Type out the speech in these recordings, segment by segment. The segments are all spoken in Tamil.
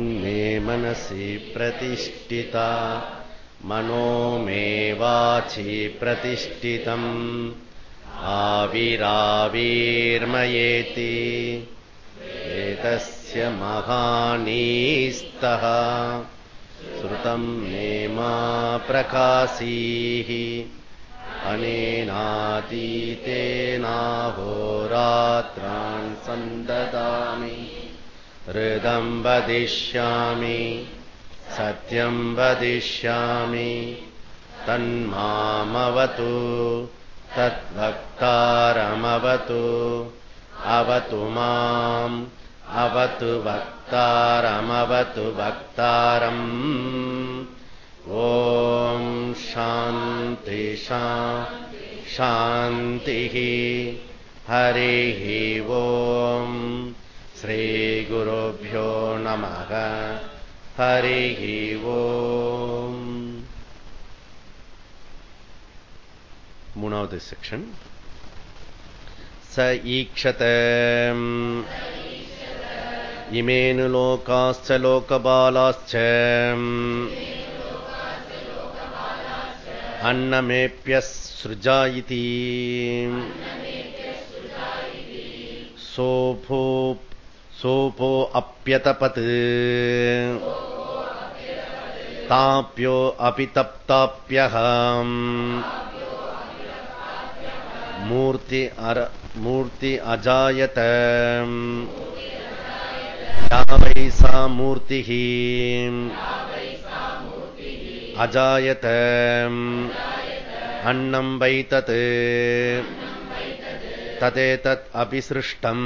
मे मनसि प्रतिष्ठिता। मनो मे वाचि प्रतिष्ठितम्। आविराविर्मयेति। एतस्य महानीस्तः। श्रुतम् मे मा प्रकाशीः। अनेनातीतेनाहोरात्रान् सन्ददामि हृदम् वदिष्यामि सत्यम् वदिष्यामि तन्मामवतु तद्वक्तारमवतु अवतु माम् अवतु वक्तारमवतु वक्तारम्। ॐ शान्ति शान्तिः हरिः ॐ श्रीगुरुभ्यो नमः हरिः ॐ மூணாவது செக்ஷன் ச ஈக்ஷத இமேனு லோகாச்ச லோகபாலாச்ச अन्नमेप्यः सृजा इति सोऽपो सोऽपो अप्यतपत् ताप्यो अपि तप्ताप्यः मूर्ति अर मूर्ति अजायत या वै सा मूर्तिः अजायत अन्नम् वै तत् तदेतत् अपि सृष्टम्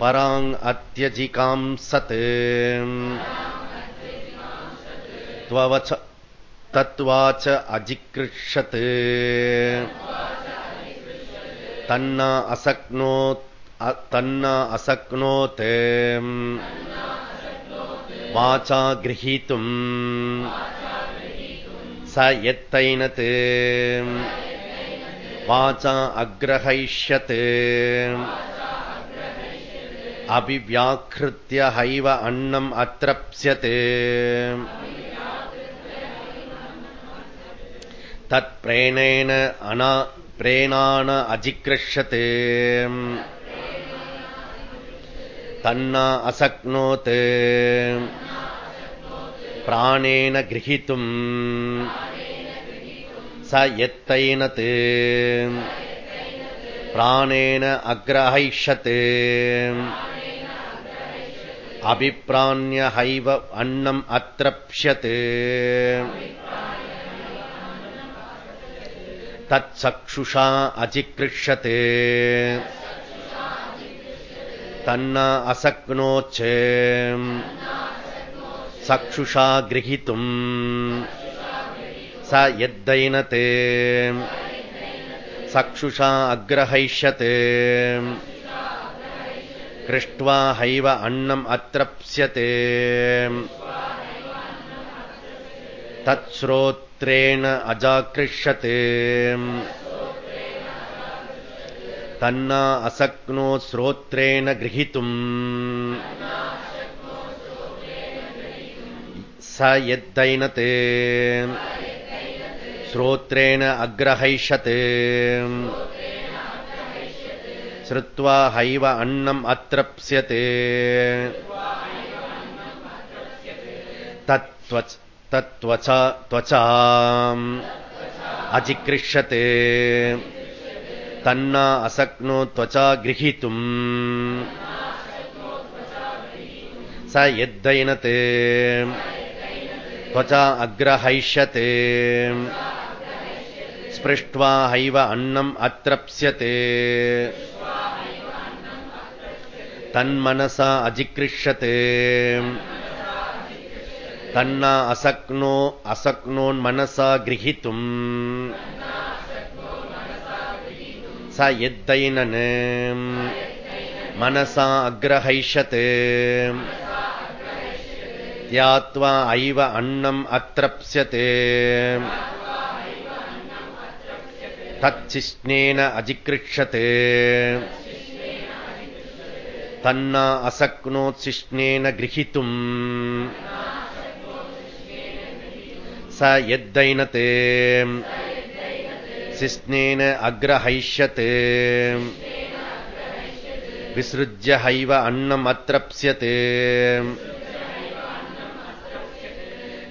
पराङ् अत्यजिकाम् सत् त्ववच तत्त्वाच अजिकृषत् तन्न असक्नोत् तन्न असक्नोत् वाचा गृहीतुम् स यत्तैनत् वाचा अग्रहैष्यत् अभिव्याकृत्य हैव अन्नम् अत्रप्स्यत् तत्प्रेणेन अना प्रेणान अजिकृष्यत् तन्ना असक्नोत् प्राणेन गृहीतुम् स यत्तैनत् प्राणेन अग्रहैषत् अभिप्राण्यहैव अन्नम् अत्रप्स्यत् तत्चक्षुषा अजिकृष्यत् तन्न असक्नोच्च चक्षुषा गृहीतुम् स यद्दैनत् चक्षुषा अग्रहैष्यत् कृष्ट्वा हैव अन्नम् अत्रप्स्यते तत्श्रोत्रेण अजाकृष्यत् तन्ना असक्नो श्रोत्रेण गृहीतुम् स यद्दैनत् श्रोत्रेण अग्रहैषत् श्रुत्वा हैव अन्नम् अत्रप्स्यते तत्त्वच तत्त्वचा त्वचा अजिकृष्यते तन्ना असक्नो त्वचा गृहीतुम् स यद्दैनत् त्वचा अग्रहैष्यते स्पृष्ट्वा हैव अन्नम् अत्रप्स्यते तन्मनसा अजिकृष्यते तन्ना असक्नो असक्नोन्मनसा गृहीतुम् स यद्दैनन् मनसा अग्रहैष्यते त्यात्वा ऐव अन्नम् अत्रप्स्यते तच्छिष्णेन अजिकृक्षत् तन्ना असक्नोच्छिष्णेन गृहीतुम् स यद्दैनत् शिष्णेन अग्रहैष्यत् विसृज्य हैव अन्नमत्रप्स्यत्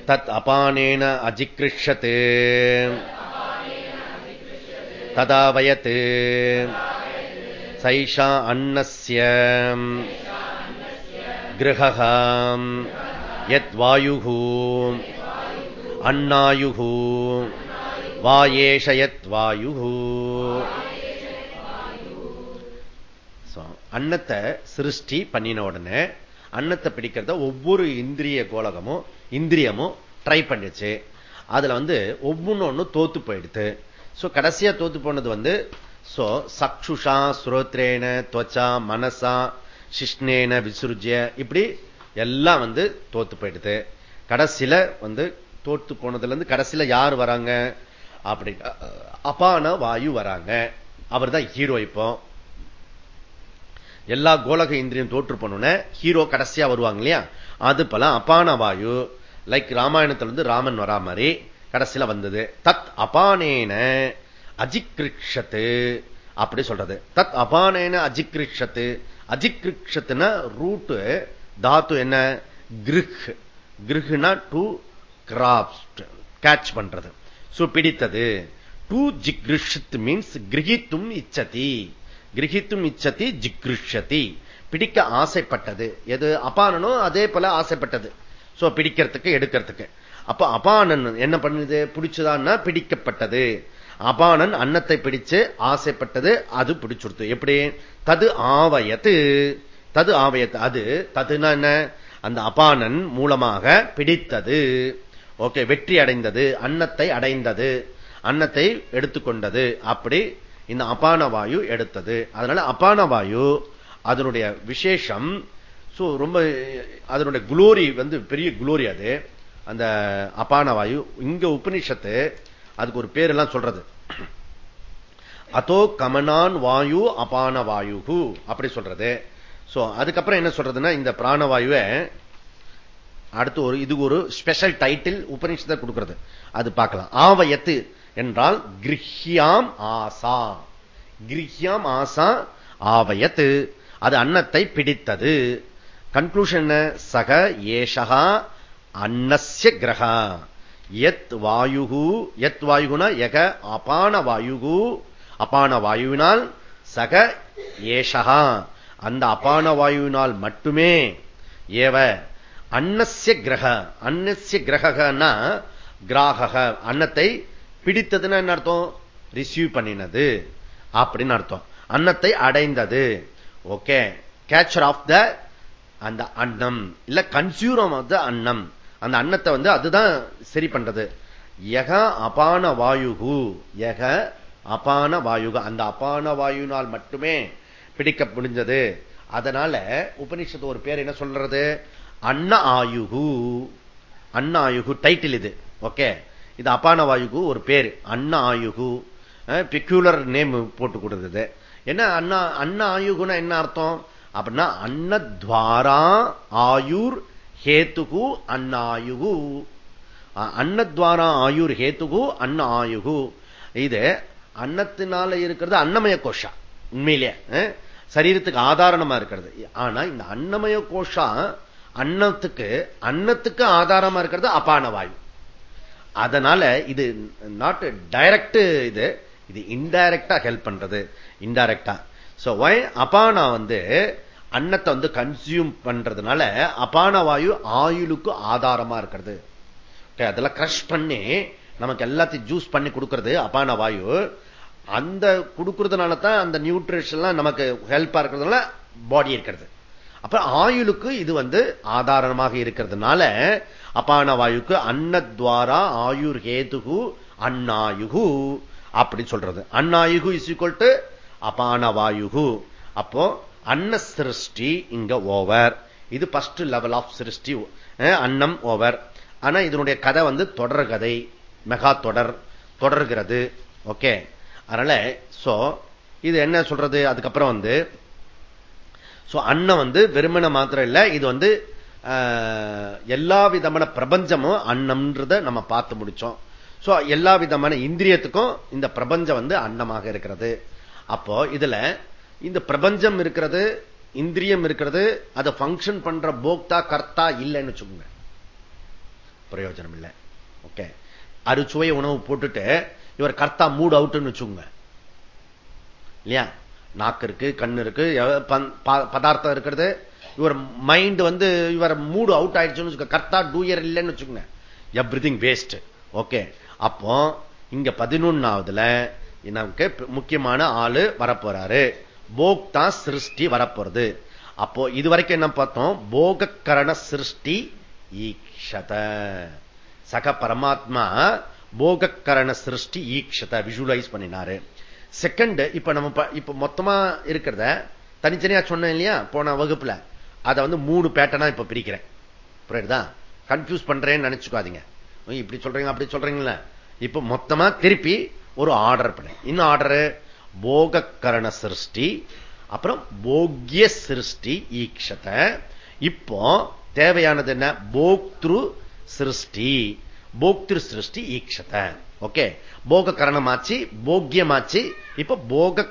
तत् अपानेन अजिकृष्यते ததாவயத் சைஷா அன்னஸ்ய. கிரகः யத் வாயுः அன்னாயுः வாயேஷ யத் அன்னத்தை சிருஷ்டி பண்ணின உடனே அன்னத்தை பிடிக்கிறத ஒவ்வொரு இந்திரிய கோலகமும் இந்திரியமும் ட்ரை பண்ணிச்சு. அதுல வந்து ஒவ்வொன்னு தோத்து போயிடுது சோ கடைசியா தோத்து போனது வந்து சோ சக்ஷுஷா ஸ்ரோத்ரேன துவச்சா மனசா சிஷ்ணேன விசுருஜ்ய இப்படி எல்லாம் வந்து தோத்து போயிடுது. கடைசியில வந்து தோத்து போனதுல இருந்து கடைசியில யார் வராங்க? அப்படி அபான வாயு வராங்க. அவர் தான் ஹீரோ இப்போ. எல்லா கோலக இந்திரியும் தோற்று போனோன்னு ஹீரோ கடைசியா வருவாங்க இல்லையா? அது போல அபான வாயு லைக் ராமாயணத்துல இருந்து ராமன் வரா மாதிரி கடைசியில வந்தது. தத் அபானேன அஜிக்ரிஷத்து அப்படி சொல்றது. தத் அபானேன அஜிக்ரிஷத்து அஜிக்ரிஷத்துனா ரூட்டு தாத்து என்ன? கிருஹ். கிருஹ்னா டு கிராப்ட் கேட்ச் பண்றது. சோ பிடித்தது. டு ஜிக்ரிஷத் மீன்ஸ் கிரகித்தும் இச்சதி. கிரகித்தும் இச்சதி ஜிக்ருஷதி பிடிக்க ஆசைப்பட்டது. எது? அபானனும் அதே போல ஆசைப்பட்டது. சோ பிடிக்கிறதுக்கு எடுக்கிறதுக்கு. அப்ப அபானன் என்ன பண்ணுது பிடிச்சதான்னா பிடிக்கப்பட்டது. அபானன் அன்னத்தை பிடிச்சு ஆசைப்பட்டது அது பிடிச்சுடுத்து. எப்படி? தது ஆவயத்து. தது ஆவயத்து. அது ததுனா என்ன? அந்த அபானன் மூலமாக பிடித்தது. ஓகே வெற்றி அடைந்தது. அன்னத்தை அடைந்தது. அன்னத்தை எடுத்துக்கொண்டது. அப்படி இந்த அபான வாயு எடுத்தது. அதனால அபான வாயு அதனுடைய விசேஷம் ரொம்ப அதனுடைய குளோரி வந்து பெரிய குளோரி அது. அந்த அபான வாயு இங்க உபனிஷத்து அதுக்கு ஒரு பேர் எல்லாம் சொல்றது. அதோ கமனான் வாயு அபான வாயு அப்படி சொல்றது. சோ அதுக்கப்புறம் என்ன சொல்றதுன்னா இந்த பிராணவாயுவை அடுத்து ஒரு இது ஒரு ஸ்பெஷல் டைட்டில் உபநிஷத்தை கொடுக்கிறது. அது பார்க்கலாம். ஆவயத்து என்றால் கிரிஹியாம் ஆசா. கிரிஹியாம் ஆசா ஆவயத்து. அது அன்னத்தை பிடித்தது. கன்க்ளூஷன் சக ஏஷகா அன்னஸ்ய கிரகா. எத் வாயு எத் வாயுகுனா எக அபான வாயுகு. அபான வாயுவினால் சக ஏஷகா அந்த அபான வாயுவினால் மட்டுமே ஏவ அன்னசிய கிரக. அன்னசிய கிரகன்னா கிராக அன்னத்தை பிடித்ததுன்னு என்ன அர்த்தம்? ரிசீவ் பண்ணினது. அப்படின்னு அர்த்தம். அன்னத்தை அடைந்தது. ஓகே கேச்சர் ஆஃப் த அந்த அன்னம். இல்ல கன்சியூரம் ஆஃப் த அன்னம். அந்த அன்னத்தை வந்து அதுதான் சரி பண்றது. எக அபான வாயுகு. எக அபான வாயுகு. அந்த அபான வாயுனால் மட்டுமே பிடிக்க முடிஞ்சது. அதனால உபனிஷத்து ஒரு பேர் என்ன சொல்றது? அன்ன ஆயுகு. அன்ன ஆயுகு டைட்டில் இது. ஓகே இது அபான வாயுகு ஒரு பேர். அன்ன ஆயுகு. பிக்யூலர் நேம் போட்டு கொடுக்குது என்ன அண்ணா அன்ன ஆயுகுனா என்ன அர்த்தம்? அப்படின்னா அன்னத்வாரா ஆயுர் ஹேத்துகு அன்னாயுகு. அன்னத்வாரா ஆயுர் ஹேத்துகு அன்ன ஆயுகு. இது அன்னத்தினால இருக்கிறது அன்னமய கோஷா உண்மையிலே சரீரத்துக்கு ஆதாரணமா இருக்கிறது. ஆனா இந்த அன்னமய கோஷா அன்னத்துக்கு அன்னத்துக்கு ஆதாரமா இருக்கிறது அபான வாயு. அதனால இது நாட் டைரக்ட் இது இது இன்டைரக்டா ஹெல்ப் பண்றது இன்டைரக்டா சோ வை அபானா வந்து அன்னத்தை வந்து கன்சியூம் பண்றதுனால அபான வாயு ஆயுளுக்கு ஆதாரமா இருக்கிறது. அதெல்லாம் கிரஷ் பண்ணி நமக்கு எல்லாத்தையும் ஜூஸ் பண்ணி கொடுக்கறது அபான வாயு. அந்த கொடுக்கறதுனால தான் அந்த நியூட்ரிஷன்லாம் நமக்கு ஹெல்ப்பா இருக்கிறதுனால பாடி இருக்கிறது. அப்ப ஆயுளுக்கு இது வந்து ஆதாரமாக இருக்கிறதுனால அபான வாயுக்கு அன்னத்வாரா ஆயுர் ஹேதுகு அண்ணாயுகு அப்படி சொல்றது. அண்ணாயுகு இஸ் ஈக்குவல் டு அபான வாயுகு. அப்போ அன்ன சிருஷ்டி இங்க ஓவர். இது பஸ்ட் லெவல் ஆஃப் சிருஷ்டி அன்னம் ஓவர். ஆனா இதனுடைய கதை வந்து தொடர் கதை மெகா தொடர் தொடர்கிறது. ஓகே. அதனால சோ இது என்ன சொல்றது? அதுக்கப்புறம் வந்து அன்னம் வந்து வெறுமனை மாத்திரம் இல்ல இது வந்து எல்லா விதமான பிரபஞ்சமும் அன்னம்ன்றத நம்ம பார்த்து முடிச்சோம். சோ எல்லா விதமான இந்திரியத்துக்கும் இந்த பிரபஞ்சம் வந்து அன்னமாக இருக்கிறது. அப்போ இதுல இந்த பிரபஞ்சம் இருக்கிறது இந்திரியம் இருக்கிறது அதை பங்கன் பண்ற போக்தா கர்த்தா இல்லைன்னு வச்சுக்கோங்க. பிரயோஜனம் இல்லை. ஓகே. அறுச்சுவை உணவு போட்டுட்டு இவர் கர்த்தா மூட் அவுட்னு வச்சுக்கோங்க. இல்லையா? நாக்கு இருக்கு கண்ணு இருக்கு பதார்த்தம் இருக்கிறது. இவர் மைண்ட் வந்து இவர் மூடு அவுட் ஆயிடுச்சுன்னு கர்த்தா டூயர் இல்லைன்னு வச்சுக்கோங்க. Everything waste okay. அப்போ இங்க பதினொன்னாவதுல நமக்கு முக்கியமான ஆளு வரப்போறாரு. போக்தா சிருஷ்டி வரப்போறது. அப்போ இது வரைக்கும் என்ன பார்த்தோம்? போகக்கரண சிருஷ்டி ஈக்ஷத. சக பரமாத்மா போகக்கரண சிருஷ்டி ஈக்ஷத விஷுவலைஸ் பண்ணினாரு. செகண்ட் இப்ப நம்ம இப்ப மொத்தமா இருக்கிறத தனித்தனியா சொன்னேன் இல்லையா? போன வகுப்புல. அதை வந்து மூணு பேட்டனா இப்ப பிரிக்கிறேன். புரியுதா? கன்ஃபியூஸ் பண்றேன்னு நினைச்சுக்காதீங்க. இப்படி சொல்றீங்க அப்படி சொல்றீங்களா இப்ப மொத்தமா திருப்பி ஒரு ஆர்டர் பண்ணேன் இன்னும் ஆர்டர் போகக்கரண சிருஷ்டி அப்புறம் போக்கிய சிருஷ்டி ஈக்ஷத. இப்போ தேவையானது என்ன? போக்திரு சிருஷ்டி. போக்திரு சிருஷ்டி ஈக்ஷத. ஓகே? போக கரணமாச்சு போக்கியமாச்சு இப்ப போக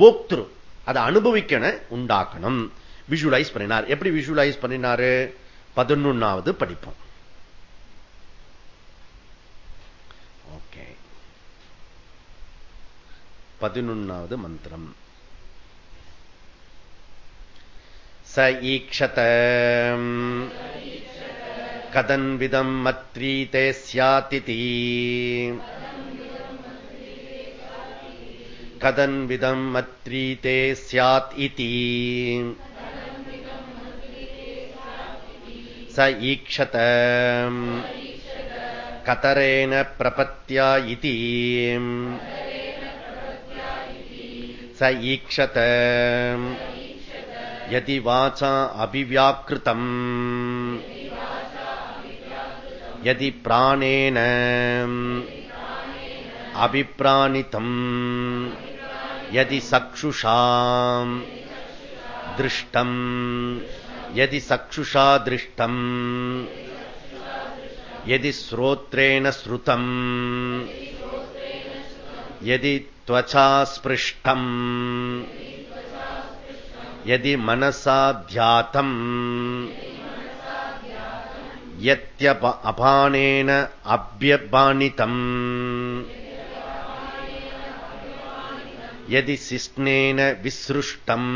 போக்திரு. அதை அனுபவிக்கணும் உண்டாக்கணும். விஷுவலைஸ் பண்ணினார். எப்படி விஷுவலைஸ் பண்ணினாரு? பதினொன்னாவது படிப்போம் ஓகே பதினொன்னாவது மந்திரம். ச ஈக்ஷத. கதன்விதம் மத்ரீதே சியாதிதி கதன்விதம் மத்ரீதே சியாத் இதி. ச ஈக்ஷத. கதரேன பிரபத்யா இதி. स ईक्षत यदि वाचा अभिव्याकृतम् यदि प्राणेन अभिप्राणितम् यदि चक्षुषा दृष्टम् यदि चक्षुषा दृष्टम् यदि श्रोत्रेण श्रुतम् यदि त्वचा स्पृष्टम् यदि मनसा ध्यातम् यत्यप अपानेन अभ्यपानितम् यदि सिस्नेन विसृष्टम्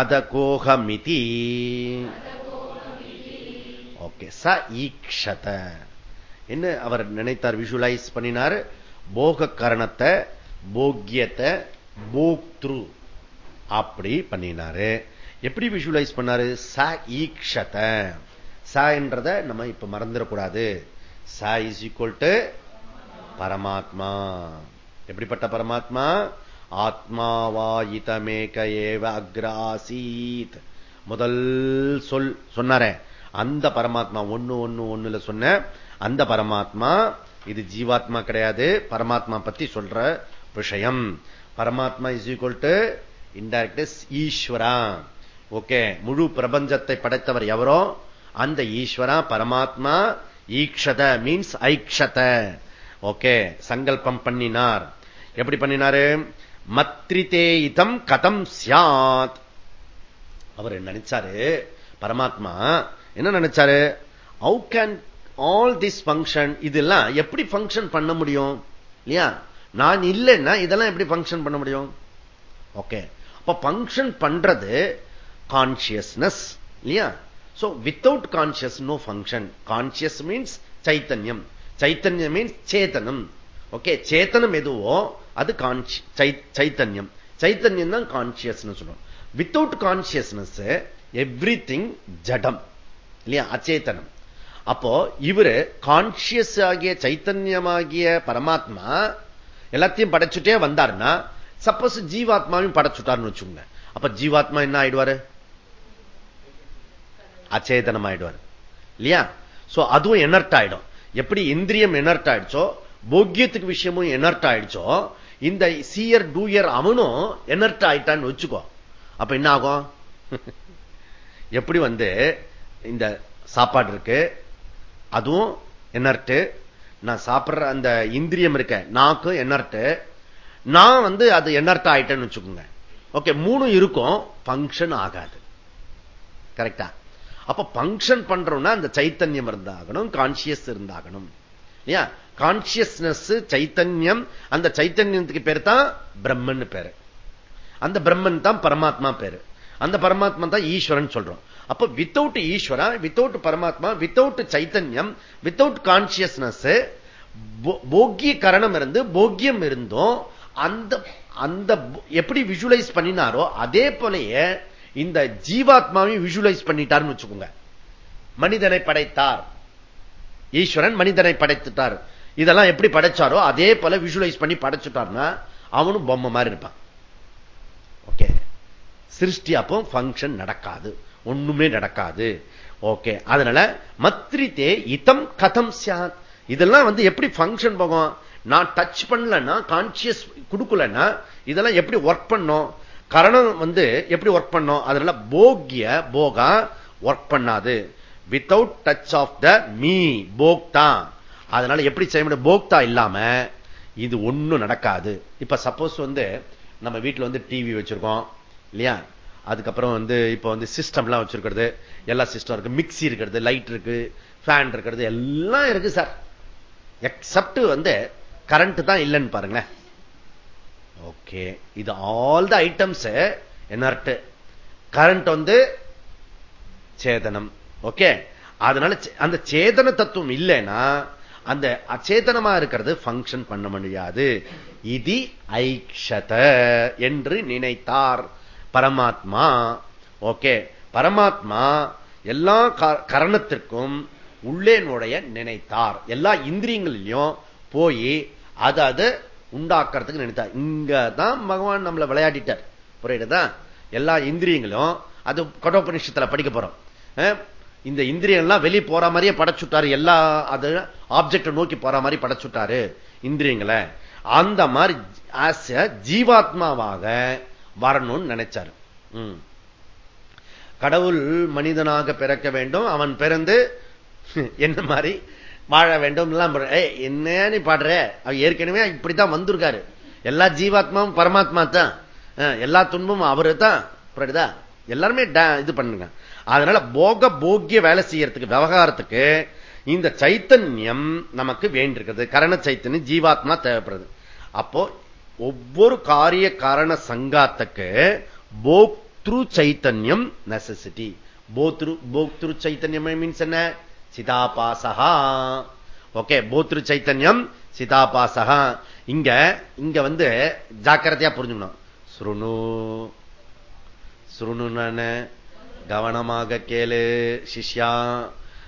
अदकोहमिति ओके स ईक्षत என்ன அவர் நினைத்தார்? விஷுவலைஸ் பண்ணினார். போக கரணத்தை போக்கியத்தை போக்திரு அப்படி பண்ணினாரு. எப்படி விஷுவலைஸ் பண்ணாரு? ச ஈக்ஷத. ச என்றத நம்ம இப்ப மறந்துடக்கூடாது. ச இஸ் ஈக்குவல் டு பரமாத்மா. எப்படிப்பட்ட பரமாத்மா? ஆத்மாவாயிதமேக ஏவ அக்ராசீத். முதல் சொல் சொன்னாரே. அந்த பரமாத்மா ஒன்னு ஒன்னு ஒண்ணுல சொன்ன அந்த பரமாத்மா இது ஜீவாத்மா கிடையாது. பரமாத்மா பத்தி சொல்ற விஷயம். பரமாத்மா இஸ் ஈக்குவல் டு இன்டைரக்ட் ஈஸ்வரா. ஓகே முழு பிரபஞ்சத்தை படைத்தவர் எவரோ அந்த ஈஸ்வரா பரமாத்மா ஈக்ஷத மீன்ஸ் ஐக்ஷத. ஓகே சங்கல்பம் பண்ணினார். எப்படி பண்ணினாரு? மத்ரிதே இதம் கதம் சியாத் அவர் நினைச்சாரு? பரமாத்மா என்ன நினைச்சாரு? ஹவு கேன் ஆல் திஸ் பங்கன் இதெல்லாம் எப்படி பங்கன் பண்ண முடியும்? இல்லையா? நான் இல்லைன்னா இதெல்லாம் எப்படி பங்கன் பண்ண முடியும்? ஓகே அப்ப பங்கன் பண்றது கான்சியஸ்னஸ் இல்லையா? சோ வித்தவுட் கான்சியஸ் நோ பங்கன் கான்சியஸ் மீன்ஸ் சைத்தன்யம். சைத்தன்யம் மீன்ஸ் சேதனம். ஓகே சேத்தனம் எதுவோ அது சைத்தன்யம். சைத்தன்யம் தான் கான்சியஸ் சொல்லுவோம் வித்தவுட் கான்சியஸ்னஸ் எவ்ரி திங் ஜடம். இல்லையா? அச்சேத்தனம் அப்போ இவரு கான்சியஸ் ஆகிய சைத்தன்யமாகிய பரமாத்மா எல்லாத்தையும் படைச்சுட்டே வந்தாருன்னா சப்போஸ் ஜீவாத்மாவையும் படைச்சுட்டாருன்னு வச்சுக்கோங்க. அப்ப ஜீவாத்மா என்ன ஆயிடுவாரு? அச்சேதனம் ஆயிடுவார் இல்லையா? சோ அதுவும் எனர்ட் ஆயிடும். எப்படி இந்திரியம் எனர்ட் ஆயிடுச்சோ போக்கியத்துக்கு விஷயமும் எனர்ட் ஆயிடுச்சோ இந்த சீயர் டூயர் அவனும் எனர்ட் ஆயிட்டான்னு வச்சுக்கோ. அப்ப என்ன ஆகும்? எப்படி வந்து இந்த சாப்பாடு இருக்கு? அதுவும் என்னர்ட்டு நான் சாப்பிடுற அந்த இந்திரியம் இருக்க நாக்கு என்னர்ட்டு. நான் வந்து அது என்னர்ட் ஆயிட்டேன்னு வச்சுக்கோங்க. ஓகே மூணும் இருக்கும் பங்கன் ஆகாது. கரெக்டா? அப்ப பங்கன் பண்றோம்னா அந்த சைத்தன்யம் இருந்தாகணும் கான்சியஸ் இருந்தாகணும். இல்லையா? கான்சியஸ்னஸ் சைத்தன்யம் அந்த சைத்தன்யத்துக்கு பேர் தான் பிரம்மன் பேரு. அந்த பிரம்மன் தான் பரமாத்மா பேரு. அந்த பரமாத்மா தான் ஈஸ்வரன் சொல்றோம். அப்ப வித்தவுட் ஈஸ்வரா வித்தவுட் பரமாத்மா வித்தவுட் சைத்தன்யம் வித்தவுட் கான்சியஸ்னஸ் போக்கிய கரணம் இருந்து போக்கியம் இருந்தும் அந்த அந்த எப்படி விஷுவலைஸ் பண்ணினாரோ அதே போலயே இந்த ஜீவாத்மாவையும் விஷுவலைஸ் பண்ணிட்டார்னு வச்சுக்கோங்க. மனிதனை படைத்தார். ஈஸ்வரன் மனிதனை படைத்துட்டார். இதெல்லாம் எப்படி படைச்சாரோ அதே போல விஷுவலைஸ் பண்ணி படைச்சுட்டார்னா அவனும் பொம்மை மாதிரி இருப்பான். ஓகே. சிருஷ்டி அப்போ பங்கன் நடக்காது. ஒண்ணுமே நடக்காது. ஓகே அதனால மத்ரித்தே இதம் கதம் சாத். இதெல்லாம் வந்து எப்படி பங்கன் போகும் நான் டச் பண்ணலன்னா கான்சியஸ் கொடுக்கலன்னா இதெல்லாம் எப்படி ஒர்க் பண்ணும்? கரணம் வந்து எப்படி ஒர்க் பண்ணும்? அதனால போக்கிய போகா ஒர்க் பண்ணாது. Without touch of the me போக்தா. அதனால எப்படி செய்ய முடியும்? போக்தா இல்லாம இது ஒண்ணும் நடக்காது. இப்ப சப்போஸ் வந்து நம்ம வீட்டுல வந்து டிவி வச்சிருக்கோம். இல்லையா? அதுக்கப்புறம் வந்து இப்ப வந்து சிஸ்டம்லாம் வச்சிருக்கிறது. எல்லா சிஸ்டம் இருக்கு. மிக்சி இருக்கிறது லைட் இருக்கு ஃபேன் இருக்கிறது எல்லாம் இருக்கு சார் எக்ஸப்ட் வந்து கரண்ட் தான் இல்லைன்னு பாருங்க ஓகே இது all the items inert current வந்து சேதனம். ஓகே அதனால அந்த சேதன தத்துவம் இல்லைன்னா அந்த அச்சேதனமா இருக்கிறது பங்கன் பண்ண முடியாது. இது ஐக்ஷத என்று நினைத்தார். பரமாத்மா. ஓகே பரமாத்மா எல்லா கரணத்திற்கும் உள்ளே நுழைய நினைத்தார். எல்லா இந்திரியங்களிலையும் போய் அதை அதை உண்டாக்குறதுக்கு நினைத்தார். இங்கதான் பகவான் நம்மளை விளையாடிட்டார் புரியுதுதா எல்லா இந்திரியங்களும் அது கடோபனிஷத்துல படிக்க போறோம். இந்த இந்திரியங்கள்லாம் வெளியே போற மாதிரியே படைச்சுட்டாரு. எல்லா அது ஆப்ஜெக்ட நோக்கி போற மாதிரி படைச்சுட்டாரு இந்திரியங்களை. அந்த மாதிரி ஜீவாத்மாவாக வரணும்னு நினைச்சாரு. கடவுள் மனிதனாக பிறக்க வேண்டும் அவன் பிறந்து என்ன மாதிரி வாழ வேண்டும் என்ன நீ பாடுற? அவர் ஏற்கனவே இப்படித்தான் வந்திருக்காரு. எல்லா ஜீவாத்மாவும் பரமாத்மா தான். எல்லா துன்பமும் அவரு தான். புரியுதா? எல்லாருமே இது பண்ணுங்க. அதனால போக போக்கிய வேலை செய்யறதுக்கு விவகாரத்துக்கு இந்த சைத்தன்யம் நமக்கு வேண்டிருக்கிறது கரண சைத்தன்யம் ஜீவாத்மா தேவைப்படுறது அப்போ ஒவ்வொரு காரிய காரண சங்காத்துக்கு போக்திரு சைத்தன்யம் நெசசிட்டி போத்ரு போக்திரு சைத்தன்யம் மீன்ஸ் என்ன? சிதாபாசகா ஓகே போத்ரு சைத்தன்யம் சிதாபாசகா இங்க இங்க வந்து ஜாக்கிரதையா புரிஞ்சுக்கணும். சுருணு சுருணு கவனமாக கேளு சிஷ்யா.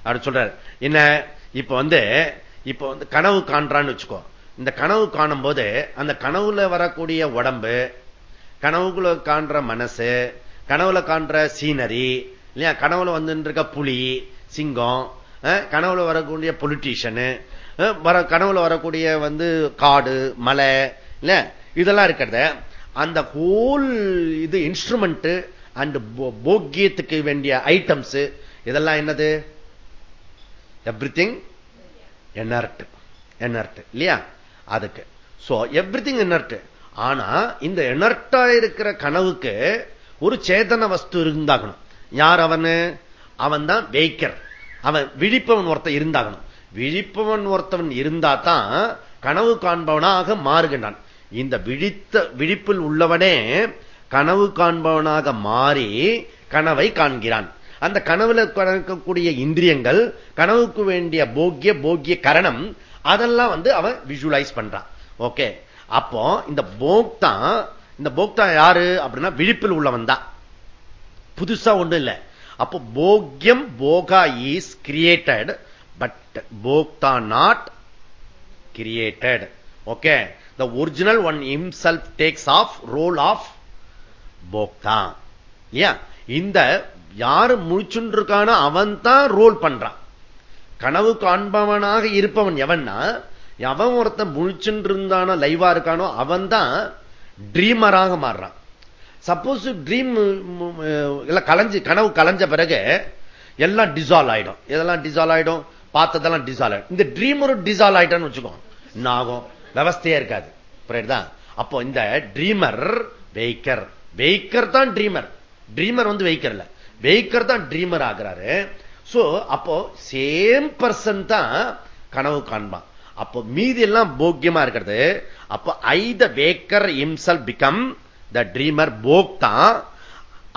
அப்படின்னு சொல்றாரு. என்ன? இப்ப வந்து இப்ப வந்து கனவு காண்றான்னு வச்சுக்கோ. இந்த கனவு காணும் போது அந்த கனவுல வரக்கூடிய உடம்பு கனவுக்குள்ள காண்ற மனசு கனவுல காண்ற சீனரி இல்லையா? கனவுல வந்து இருக்க புலி சிங்கம் கனவுல வரக்கூடிய பொலிட்டீஷியனு வர கனவுல வரக்கூடிய வந்து காடு மலை இல்ல இதெல்லாம் இருக்கிறத அந்த ஹோல் இது இன்ஸ்ட்ருமெண்ட் அண்ட் போக்கியத்துக்கு வேண்டிய ஐட்டம்ஸ் இதெல்லாம் என்னது? எவ்ரி திங் என்ஆர்ட் என்ஆர்ட் இல்லையா? அதுக்கு. சோ எவ்ரி திங் என்னர்ட் ஆனா இந்த எனர்ட்டா இருக்கிற கனவுக்கு ஒரு சேதன வஸ்து இருந்தாகணும். யார் அவனு? அவன் தான் வெய்க்கர். அவன் விழிப்பவன் ஒருத்தன் இருந்தாகணும். விழிப்பவன் ஒருத்தவன் இருந்தா தான் கனவு காண்பவனாக மாறுகின்றான். இந்த விழித்த விழிப்பில் உள்ளவனே கனவு காண்பவனாக மாறி கனவை காண்கிறான். அந்த கனவுல கணக்கக்கூடிய இந்திரியங்கள் கனவுக்கு வேண்டிய போக்கிய போக்கிய கரணம் அதெல்லாம் வந்து அவன் விஷுவலைஸ் பண்றான் ஓகே அப்போ இந்த போக்தா இந்த போக்தா யாரு அப்படின்னா விழிப்பில் உள்ளவன் தான். புதுசா ஒண்ணும் இல்லை. அப்போ போக்யம் போகா is created but Bhokta not created okay the original one himself takes off role of போக்தா. இல்லையா இந்த யாரு முடிச்சுருக்கானோ அவன் தான் ரோல் பண்றான். கனவு காண்பவனாக இருப்பவன் எவன்னா அவன் ஒருத்தன் முழிச்சுட்டு இருந்தானோ லைவா இருக்கானோ அவன் தான் ட்ரீமராக மாறுறான். சப்போஸ் ட்ரீம் எல்லாம் கலைஞ்சு கனவு கலைஞ்ச பிறகு எல்லாம் டிசால்வ் ஆயிடும். எதெல்லாம் டிசால்வ் ஆயிடும்? பார்த்ததெல்லாம் டிசால்வ் ஆயிடும். இந்த ட்ரீம் ஒரு டிசால்வ் ஆயிட்டான்னு வச்சுக்கோ ஆகும் விவஸ்தையா இருக்காது. புரியுதுதான் அப்போ இந்த ட்ரீமர் வெய்க்கர் வெய்க்கர் தான் ட்ரீமர் ட்ரீமர் வந்து வெய்கர்ல வெய்க்கர் தான் ட்ரீமர் ஆகிறாரு. சோ அப்போ சேம் பர்சன் தான் கனவு காண்பான் அப்போ மீதி எல்லாம் போக்கியமா இருக்கிறது. அப்போ I the waker himself become the dreamer போக் தான்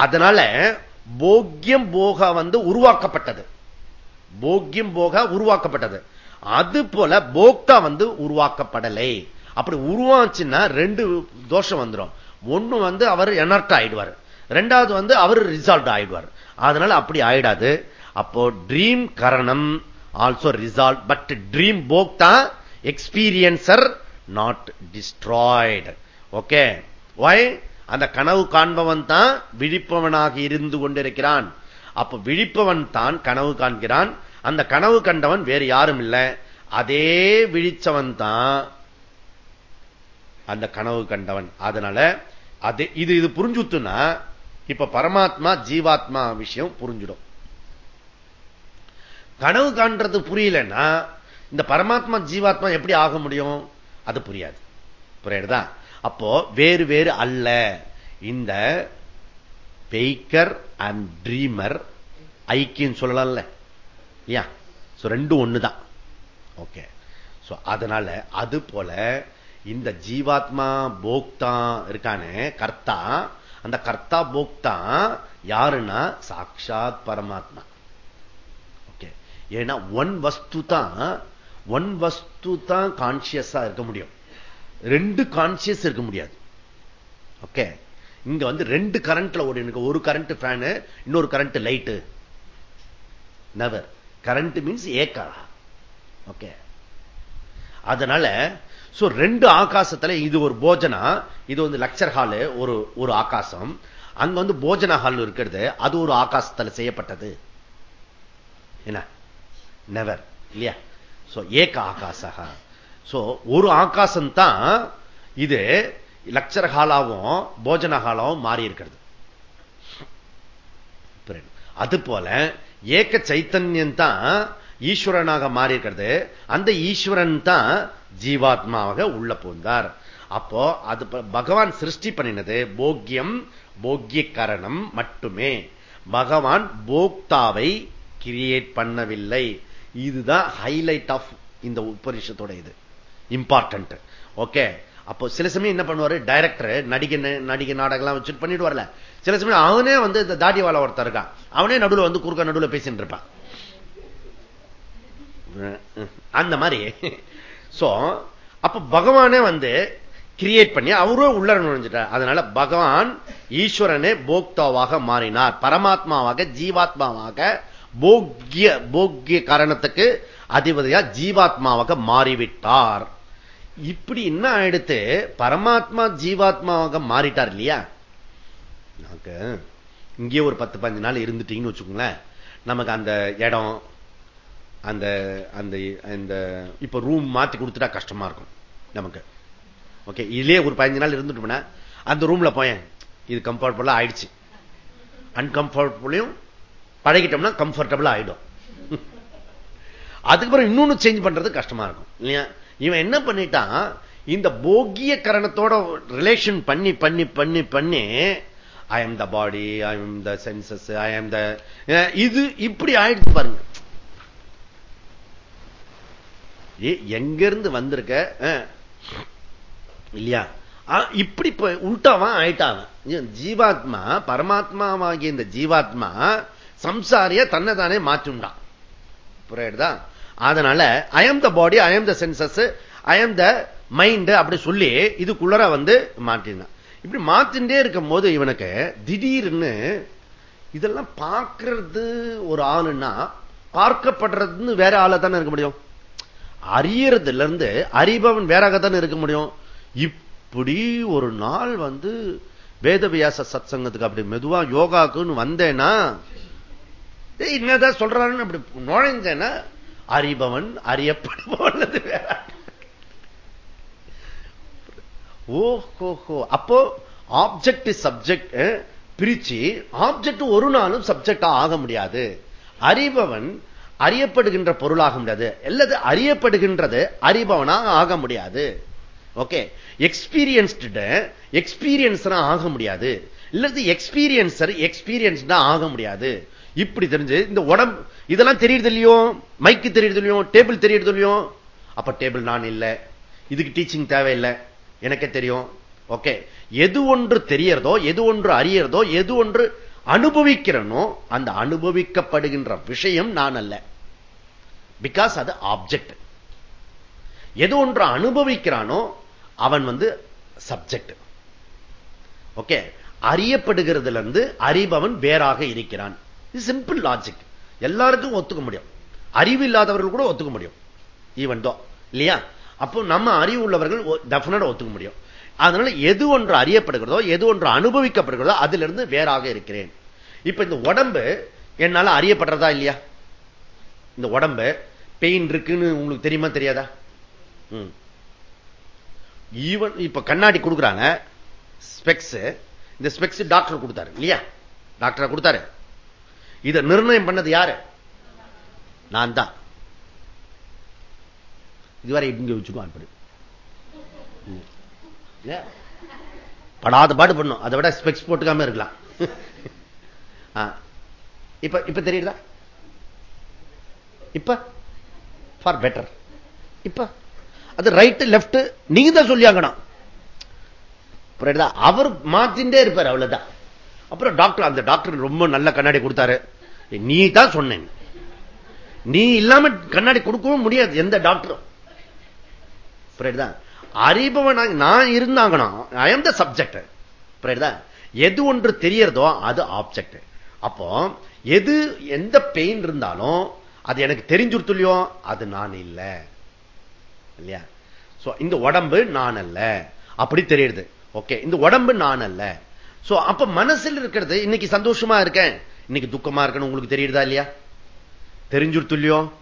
அதனால போக்கியம் போக வந்து உருவாக்கப்பட்டது. போக்கியம் போக உருவாக்கப்பட்டது. அது போல போக்தா வந்து உருவாக்கப்படலை. அப்படி உருவாச்சுன்னா ரெண்டு தோஷம் வந்துடும் ஒண்ணு வந்து அவர் எனர்ட் ஆயிடுவார். ரெண்டாவது வந்து அவர் ரிசால்ட் ஆயிடுவார். அதனால அப்படி ஆயிடாது. அப்போ ட்ரீம் கரணம் also resolve but dream Bhokta experiencer not destroyed okay why அந்த கனவு காண்பவன் தான் விழிப்பவனாக இருந்து கொண்டிருக்கிறான். அப்ப விழிப்பவன் தான் கனவு காண்கிறான். அந்த கனவு கண்டவன் வேறு யாரும் இல்லை. அதே விழிச்சவன் தான் அந்த கனவு கண்டவன். அதனால அது இது இது புரிஞ்சுத்துன்னா இப்ப பரமாத்மா ஜீவாத்மா விஷயம் புரிஞ்சிடும். கனவு காண்றது புரியலன்னா இந்த பரமாத்மா ஜீவாத்மா எப்படி ஆக முடியும்? அது புரியாது. புரியுதா? அப்போ வேறு வேறு அல்ல. இந்த பெய்கர் அண்ட் ட்ரீமர் ஐக்கியம் சொல்லலாம்ல. இல்லையா? ரெண்டும் ஒண்ணுதான். ஓகே அதனால அது போல இந்த ஜீவாத்மா போக்தா இருக்கானே கர்த்தா அந்த கர்த்தா போக்தா யாருன்னா? சாட்சாத் பரமாத்மா. ஏன்னா ஒன் வஸ்து தான் ஒன் வஸ்து தான் கான்சியஸா இருக்க முடியும். ரெண்டு கான்சியஸ் இருக்க முடியாது. ஓகே இங்க வந்து ரெண்டு கரண்ட்ல ஓடி. ஒரு கரண்ட் ஃபேனு இன்னொரு கரண்ட் லைட்டு நவர் கரண்ட் மீன்ஸ் ஏக்கா. ஓகே அதனால ரெண்டு ஆகாசத்துல இது ஒரு போஜனா இது வந்து லக்சர் ஹாலு ஒரு ஒரு ஆகாசம். அங்க வந்து போஜன ஹால் இருக்கிறது. அது ஒரு ஆகாசத்துல செய்யப்பட்டது. என்ன? நெவர் இல்லையா? ஏக ஆகாசக சோ ஒரு ஆகாசம் தான் இது லக்சர் ஹாலாவும் போஜன ஹாலாவும் மாறி இருக்கிறது. அது போல ஏக சைத்தன்யம் தான் ஈஸ்வரனாக மாறி இருக்கிறது. அந்த ஈஸ்வரன் தான் ஜீவாத்மாவாக உள்ள போந்தார் அப்போ அது பகவான் சிருஷ்டி பண்ணினது போக்கியம் போக்கிய கரணம் மட்டுமே. பகவான் போக்தாவை கிரியேட் பண்ணவில்லை. இதுதான் ஹைலைட் ஆஃப் இந்த உபரிஷத்தோட இது. இம்பார்ட்டன்ட் ஓகே அப்போ சில சமயம் என்ன பண்ணுவாரு? டைரக்டர் நடிகை நடிகை நாடகம்லாம் வச்சுட்டு பண்ணிட்டு வரல சில சமயம் அவனே வந்து இந்த தாடிவாலா ஒருத்தர் இருக்கான். அவனே நடுவில் வந்து குறுக்க நடுவில் பேசிட்டு இருப்பான். அந்த மாதிரி. சோ அப்ப பகவானே வந்து கிரியேட் பண்ணி அவரும் உள்ள நுழைஞ்சிட்டார். அதனால பகவான் ஈஸ்வரனே போக்தாவாக மாறினார். பரமாத்மாவாக ஜீவாத்மாவாக போக்கிய போக்கிய காரணத்துக்கு அதிபதியா ஜீவாத்மாவாக மாறிவிட்டார். இப்படி என்ன ஆயிடுத்து? பரமாத்மா ஜீவாத்மாவாக மாறிட்டார் இல்லையா? இங்கே ஒரு பத்து பதினஞ்சு நாள் இருந்துட்டீங்கன்னு வச்சுக்கோங்களேன். நமக்கு அந்த இடம் அந்த அந்த இந்த இப்ப ரூம் மாத்தி கொடுத்துட்டா கஷ்டமா இருக்கும் நமக்கு. ஓகே இதுலயே ஒரு பதினஞ்சு நாள் இருந்துட்டோம்னா அந்த ரூம்ல போயேன். இது கம்ஃபர்டபுளா ஆயிடுச்சு. அன்கம்ஃபர்டபுளையும் பழகிட்டோம்னா கம்ஃபர்டபுள் ஆயிடும். அதுக்கப்புறம் இன்னொன்னு சேஞ்ச் பண்றது கஷ்டமா இருக்கும். இல்லையா? இவன் என்ன பண்ணிட்டான்? இந்த போகிய கரணத்தோட ரிலேஷன் பண்ணி பண்ணி பண்ணி பண்ணி I am the body I am the senses I am the இது இப்படி ஆயிடுச்சு பாருங்க. எங்கிருந்து வந்திருக்க? இல்லையா? இப்படி உள்டாவான் ஆயிட்டாவன் ஜீவாத்மா பரமாத்மாவாகிய இந்த ஜீவாத்மா சம்சாரிய தன்னை தானே மாற்றுண்டான் புரியுதா? அதனால I am the body I am the senses I am the mind அப்படி சொல்லி இதுக்குள்ளர வந்து மாற்றினான் இப்படி மாத்தின்றே இருக்கும் போது இவனுக்கு திடீர்னு இதெல்லாம் பார்க்கறது ஒரு ஆளுன்னா பார்க்கப்படுறதுன்னு வேற ஆளை தானே இருக்க முடியும்? அறியறதுல இருந்து அறிபவன் வேறாக தானே இருக்க முடியும்? இப்படி ஒரு நாள் வந்து வேதவியாச சத் சங்கத்துக்கு அப்படி மெதுவா யோகாக்குன்னு வந்தேன்னா என்னதான் சொல்றாருன்னு அப்படி நுழைஞ்சேன்னா அறிபவன் அறியப்படுபவன் வேற. ஓஹோ அப்போ ஆப்ஜெக்ட் சப்ஜெக்ட் பிரிச்சு ஆப்ஜெக்ட் ஒரு நாளும் சப்ஜெக்டா ஆக முடியாது. அறிபவன் அறியப்படுகின்ற பொருளாக முடியாது. அல்லது அறியப்படுகின்றது அறிபவனாக ஆக முடியாது. ஓகே. எக்ஸ்பீரியன்ஸ்ட எக்ஸ்பீரியன்ஸ் ஆக முடியாது. இல்லது எக்ஸ்பீரியன்சர் எக்ஸ்பீரியன்ஸ் தான் ஆக முடியாது. இப்படி தெரிஞ்சு இந்த உடம்பு இதெல்லாம் தெரியுது இல்லையோ? மைக்கு தெரியுது இல்லையோ? டேபிள் தெரியுது இல்லையோ? அப்ப டேபிள் நான் இல்லை. இதுக்கு டீச்சிங் தேவையில்லை. எனக்கே தெரியும். ஓகே. எது ஒன்று தெரியறதோ எது ஒன்று அறியறதோ எது ஒன்று அனுபவிக்கிறனோ அந்த அனுபவிக்கப்படுகின்ற விஷயம் நான் அல்ல. பிகாஸ் அது ஆப்ஜெக்ட் எது ஒன்று அனுபவிக்கிறானோ அவன் வந்து சப்ஜெக்ட் ஓகே. அறியப்படுகிறதுல இருந்து அறிபவன் வேறாக இருக்கிறான். சிம்பிள் லாஜிக் எல்லாருக்கும் ஒத்துக்க முடியும். அறிவு இல்லாதவர்கள் கூட ஒத்துக்க முடியும். ஈவன் தோ இல்லையா? அப்போ நம்ம அறிவு உள்ளவர்கள் டெபினட் ஒத்துக்க முடியும். அதனால எது ஒன்று அறியப்படுகிறதோ எது ஒன்று அனுபவிக்கப்படுகிறதோ அதிலிருந்து வேறாக இருக்கிறேன். இப்ப இந்த உடம்பு என்னால அறியப்படுறதா இல்லையா? இந்த உடம்பு பெயின் இருக்குன்னு உங்களுக்கு தெரியுமா தெரியாதா? ஈவன் இப்ப கண்ணாடி கொடுக்குறாங்க. ஸ்பெக்ஸ் இந்த ஸ்பெக்ஸ் டாக்டர் கொடுத்தாரு இல்லையா? டாக்டர் கொடுத்தாரு. இதை நிர்ணயம் பண்ணது யாரு? நான் தான். இதுவரை இங்க வச்சுக்கோ அப்படி படாத பாடு பண்ணும். அதை விட ஸ்பெக்ஸ் போட்டுக்காம இருக்கலாம். இப்ப இப்ப தெரியுதா? இப்ப? ஃபார் பெட்டர் இப்ப? அது ரைட் லெப்ட் நீங்க தான் சொல்லியாங்கணும் அவர் மாத்தின்றே இருப்பார் அவ்வளவுதான். அப்புறம் டாக்டர் அந்த டாக்டர் ரொம்ப நல்ல கண்ணாடி கொடுத்தாரு. நீ தான் சொன்னேன். நீ இல்லாம கண்ணாடி கொடுக்கவும் முடியாது எந்த டாக்டரும். அறிபவன் நான் இருந்தாங்கன்னா ஐ எம் த சப்ஜெக்ட் எது ஒன்று தெரியறதோ அது ஆப்ஜெக்ட் அப்போ எது எந்த பெயின் இருந்தாலும் அது எனக்கு தெரிஞ்சுருத்துலையோ அது நான் இல்ல. இல்லையா? இந்த உடம்பு நான் அல்ல. அப்படி தெரியுது. ஓகே இந்த உடம்பு நான் அல்ல. சோ அப்ப மனசில் இருக்கிறது இன்னைக்கு சந்தோஷமா இருக்கேன். இன்னைக்கு துக்கமா இருக்குன்னு உங்களுக்கு தெரியுதா இல்லையா? தெரிஞ்சுடுத்து இல்லையோ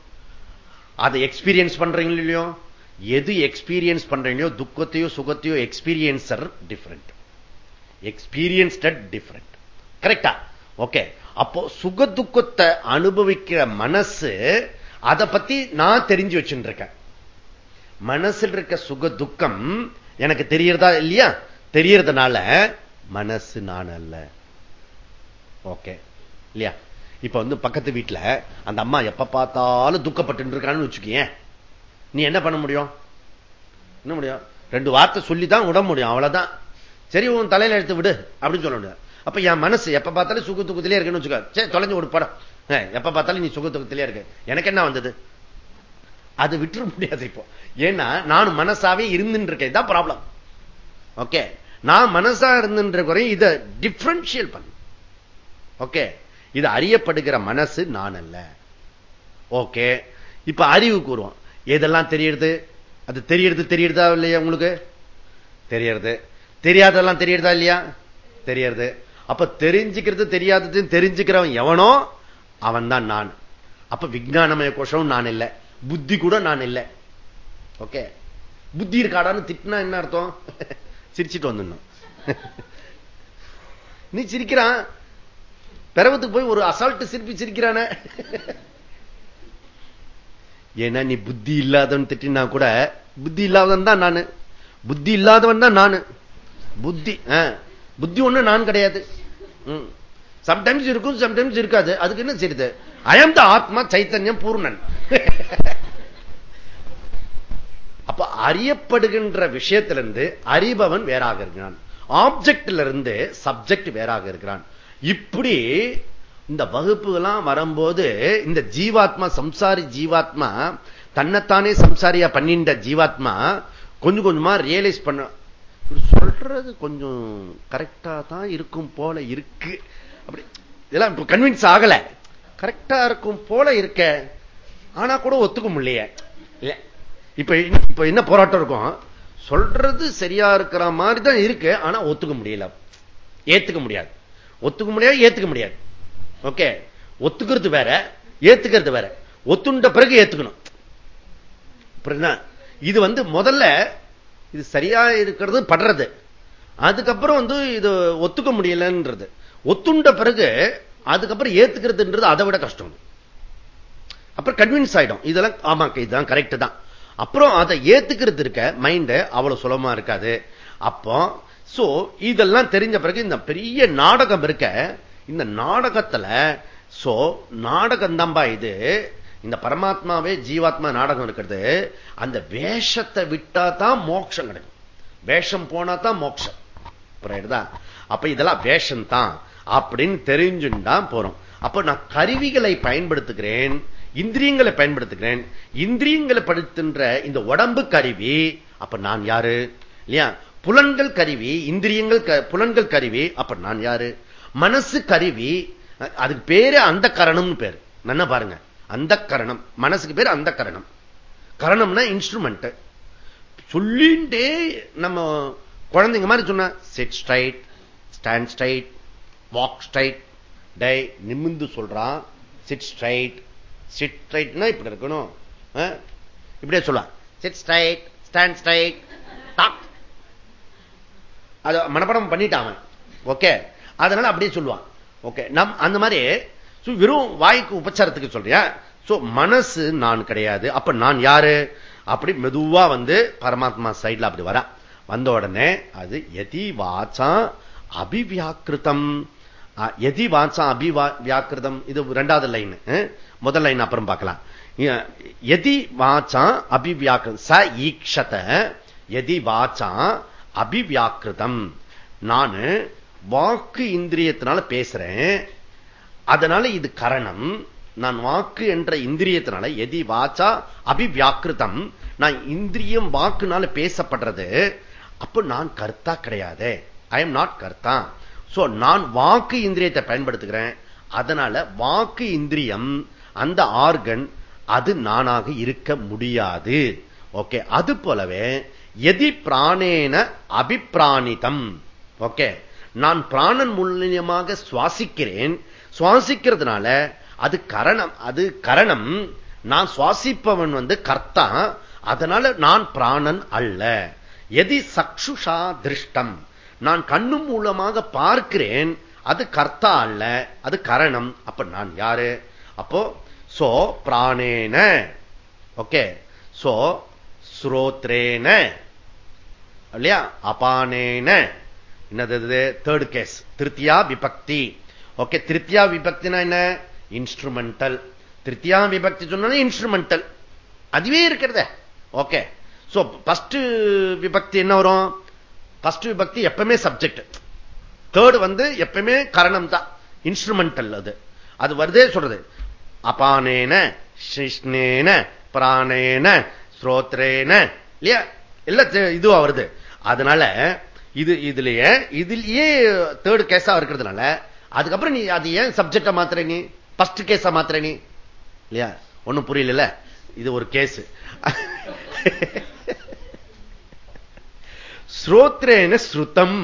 அதை எக்ஸ்பீரியன்ஸ் பண்றீங்களோ இல்லையோ? எது எக்ஸ்பீரியன்ஸ் பண்றீங்களோ துக்கத்தையோ சுகத்தையோ எக்ஸ்பீரியன்சர் டிஃபரெண்ட் எக்ஸ்பீரியன்ஸ்ட் டிஃபரெண்ட் கரெக்டா ஓகே அப்போ சுக துக்கத்தை அனுபவிக்கிற மனசு அதை பத்தி நான் தெரிஞ்சு வச்சுருக்கேன். மனசில் இருக்க சுக துக்கம் எனக்கு தெரியறதா இல்லையா? தெரியறதுனால மனசு நான் அல்ல. ஓகே இல்லையா? இப்ப வந்து பக்கத்து வீட்டுல அந்த அம்மா எப்ப பார்த்தாலும் துக்கப்பட்டு இருக்கான்னு வச்சுக்கேன் நீ என்ன பண்ண முடியும்? என்ன முடியும்? ரெண்டு வார்த்தை சொல்லிதான் விட முடியும் அவ்வளவுதான். சரி உன் தலையில எடுத்து விடு அப்படின்னு சொல்ல முடியாது. அப்ப என் மனசு எப்ப பார்த்தாலும் சுக துக்கத்திலே இருக்குன்னு வச்சுக்க. சரி தொலைஞ்சு ஒரு படம் எப்ப பார்த்தாலும் நீ சுக துக்கத்திலே இருக்கு. எனக்கு என்ன வந்தது? அது விட்டுற முடியாது இப்போ. ஏன்னா நான் மனசாவே இருந்துட்டு இருக்கேன் தான் ப்ராப்ளம் ஓகே நான் மனசா இருந்துன்ற இதை டிஃபரன்ஷியல் பண்ணு. ஓகே இது அறியப்படுகிற மனசு நான் அல்ல. ஓகே. இப்ப அறிவு கூறுவோம். எதெல்லாம் தெரியுது அது தெரியறது தெரியறதா இல்லையா உங்களுக்கு? தெரியறது. தெரியாதெல்லாம் தெரியறதா இல்லையா? தெரியறது. அப்ப தெரிஞ்சுக்கிறது தெரியாதது தெரிஞ்சுக்கிறவன் எவனோ? அவன் தான் நான். அப்ப விஜயானமய கோஷம் நான் இல்லை. புத்தி கூட நான் இல்லை. ஓகே. புத்தி இருக்காடான்னு திட்டினா என்ன அர்த்தம்? சிரிச்சிட்டு வந்துடணும். நீ சிரிக்கிறான். பிறவத்துக்கு போய் ஒரு அசால்ட் சிரிப்பி சிரிக்கிறான. ஏன்னா நீ புத்தி இல்லாதவன் திட்டினா கூட புத்தி இல்லாதவன் தான் நானு. புத்தி இல்லாதவன் தான் நானு. புத்தி புத்தி ஒண்ணு நான் கிடையாது. சம்டைம்ஸ் இருக்கும் சம்டைம்ஸ் இருக்காது. அதுக்கு என்ன சரிது அயம் த ஆத்மா சைத்தன்யம் பூர்ணன் அப்ப அறியப்படுகின்ற விஷயத்திலிருந்து அறிபவன் வேறாக இருக்கிறான். ஆப்ஜெக்ட்ல இருந்து சப்ஜெக்ட் வேறாக இருக்கிறான். இப்படி இந்த வகுப்புகள்லாம் வரும்போது இந்த ஜீவாத்மா சம்சாரி ஜீவாத்மா தன்னைத்தானே சம்சாரியா பண்ணின்ற ஜீவாத்மா கொஞ்சம் கொஞ்சமா ரியலைஸ் பண்ண சொல்றது கொஞ்சம் கரெக்டா தான் இருக்கும் போல இருக்கு. அப்படி இதெல்லாம் இப்ப கன்வின்ஸ் ஆகல. கரெக்டா இருக்கும் போல இருக்க ஆனா கூட ஒத்துக்க முடியல. இல்ல இப்ப இப்ப என்ன போராட்டம் இருக்கும்? சொல்றது சரியா இருக்கிற மாதிரி தான் இருக்கு ஆனா ஒத்துக்க முடியல. ஏத்துக்க முடியாது. ஒத்துக்க முடியாது ஏத்துக்க முடியாது. ஓகே ஒத்துக்கிறது வேற ஏத்துக்கிறது வேற. ஒத்துண்ட பிறகு ஏத்துக்கணும். இது வந்து முதல்ல இது சரியா இருக்கிறது படுறது. அதுக்கப்புறம் வந்து இது ஒத்துக்க முடியலன்றது. ஒத்துண்ட பிறகு அதுக்கப்புறம் ஏத்துக்கிறதுன்றது அதை விட கஷ்டம். அப்புறம் கன்வின்ஸ் ஆயிடும். இதெல்லாம் ஆமா இதுதான் கரெக்ட் தான். அப்புறம் அதை ஏத்துக்கிறது இருக்க மைண்ட் அவ்வளவு சுலபமா இருக்காது. அப்போ சோ இதெல்லாம் தெரிஞ்ச பிறகு இந்த பெரிய நாடகம் இருக்க இந்த நாடகத்துல சோ நாடகம் தான்பா இது. இந்த பரமாத்மாவே ஜீவாத்மா நாடகம் இருக்கிறது. அந்த வேஷத்தை விட்டா தான் மோட்சம் கிடைக்கும். வேஷம் போனா தான் மோட்சம் அப்ப இதெல்லாம் வேஷம் தான் அப்படின்னு தெரிஞ்சுட்டா போறோம். அப்ப நான் கருவிகளை பயன்படுத்துகிறேன் இந்திரியங்களை பயன்படுத்துகிறேன். இந்திரியங்களை படுத்துன்ற இந்த உடம்பு கருவி அப்ப நான் யாரு? இல்லையா? புலன்கள் கருவி இந்திரியங்கள் புலன்கள் கருவி அப்ப நான் யாரு? மனசு கருவி அதுக்கு பேரு அந்த கரணம்னு பேரு. என்ன பாருங்க. அந்த கரணம் மனசுக்கு பேர் அந்த கரணம் கரணம்னா இன்ஸ்ட்ருமெண்ட் சொல்லிண்டே நம்ம குழந்தைங்க மாதிரி சொன்ன sit straight stand straight walk straight tie நிமிந்து சொல்றான் சிட் ஸ்ட்ரைட் சிட் ஸ்ட்ரைட்னா இப்படி இருக்கணும். இப்படியே சொல்லலாம். Sit straight stand straight talk அதை மனப்படம் பண்ணிட்டான் ஓகே அதனால அப்படியே சொல்லுவான். ஓகே நம் அந்த மாதிரி வெறும் வாய்க்கு உபச்சாரத்துக்கு சொல்றேன் சோ மனசு நான் கிடையாது. அப்ப நான் யாரு? அப்படி மெதுவா வந்து பரமாத்மா சைட்ல அப்படி வர. வந்த உடனே அது எதி வாச்சா அபிவியாக்கிருத்தம். எதி வாச்சா அபிவியாக்கிருதம் இது ரெண்டாவது லைன் முதல் லைன் அப்புறம் பார்க்கலாம். எதி வாச்சா அபிவியாக்கிருதம் ச ஈக்ஷத. எதி வாச்சா அபிவியாக்கிருதம். நான் வாக்கு இந்திரியத்தினால பேசுறேன். அதனால இது கரணம். நான் வாக்கு என்ற இந்திரியத்தினால எதி வாச்சா அபிவியாக்கிருதம். நான் இந்திரியம் வாக்குனால பேசப்படுறது. அப்ப நான் கர்த்தா கிடையாது. ஐ எம் நாட் கர்த்தா. சோ நான் வாக்கு இந்திரியத்தை பயன்படுத்துகிறேன். அதனால வாக்கு இந்திரியம் அந்த ஆர்கன் அது நானாக இருக்க முடியாது. ஓகே அது போலவே எதி பிராணேன அபிப்பிராணிதம் ஓகே. நான் பிராணன் மூலியமாக சுவாசிக்கிறேன். சுவாசிக்கிறதுனால அது கரணம் அது கரணம். நான் சுவாசிப்பவன் வந்து கர்த்தா. அதனால நான் பிராணன் அல்ல. எதி சக்ஷுஷா திருஷ்டம். நான் கண்ணு மூலமாக பார்க்கிறேன். அது கர்த்தா அல்ல. அது கரணம். அப்ப நான் யாரு? அப்போ சோ பிராணேன. ஓகே. சோ ஸ்ரோத்ரேன. இல்லையா? அபானேன. என்னது தேர்ட் கேஸ் திருத்தியா விபக்தி. ஓகே திருத்தியா விபக்தினா என்ன? இன்ஸ்ட்ருமெண்டல் திருத்தியா விபக்தி சொன்னா இன்ஸ்ட்ருமெண்டல் அதுவே இருக்கிறத. ஓகே சோ பஸ்ட் விபக்தி என்ன வரும்? பஸ்ட் விபக்தி எப்பவுமே சப்ஜெக்ட் தேர்டு வந்து எப்பவுமே கரணம் தான். இன்ஸ்ட்ருமெண்டல் அது. அது வருதே சொல்றது. அபானேன சிஷ்ணேன பிராணேன ஸ்ரோத்ரேன. இல்லையா? இல்ல இதுவா வருது அதனால இது இதுலயே இதுலயே தேர்டு கேஸா இருக்கிறதுனால அதுக்கப்புறம் நீ அது ஏன் சப்ஜெக்டா மாத்திர நீ? பஸ்ட் கேஸா மாத்திர நீ? இல்லையா? ஒண்ணும் புரியல இது ஒரு கேஸ் ஸ்ரோத்ரேன ஸ்ருதம்.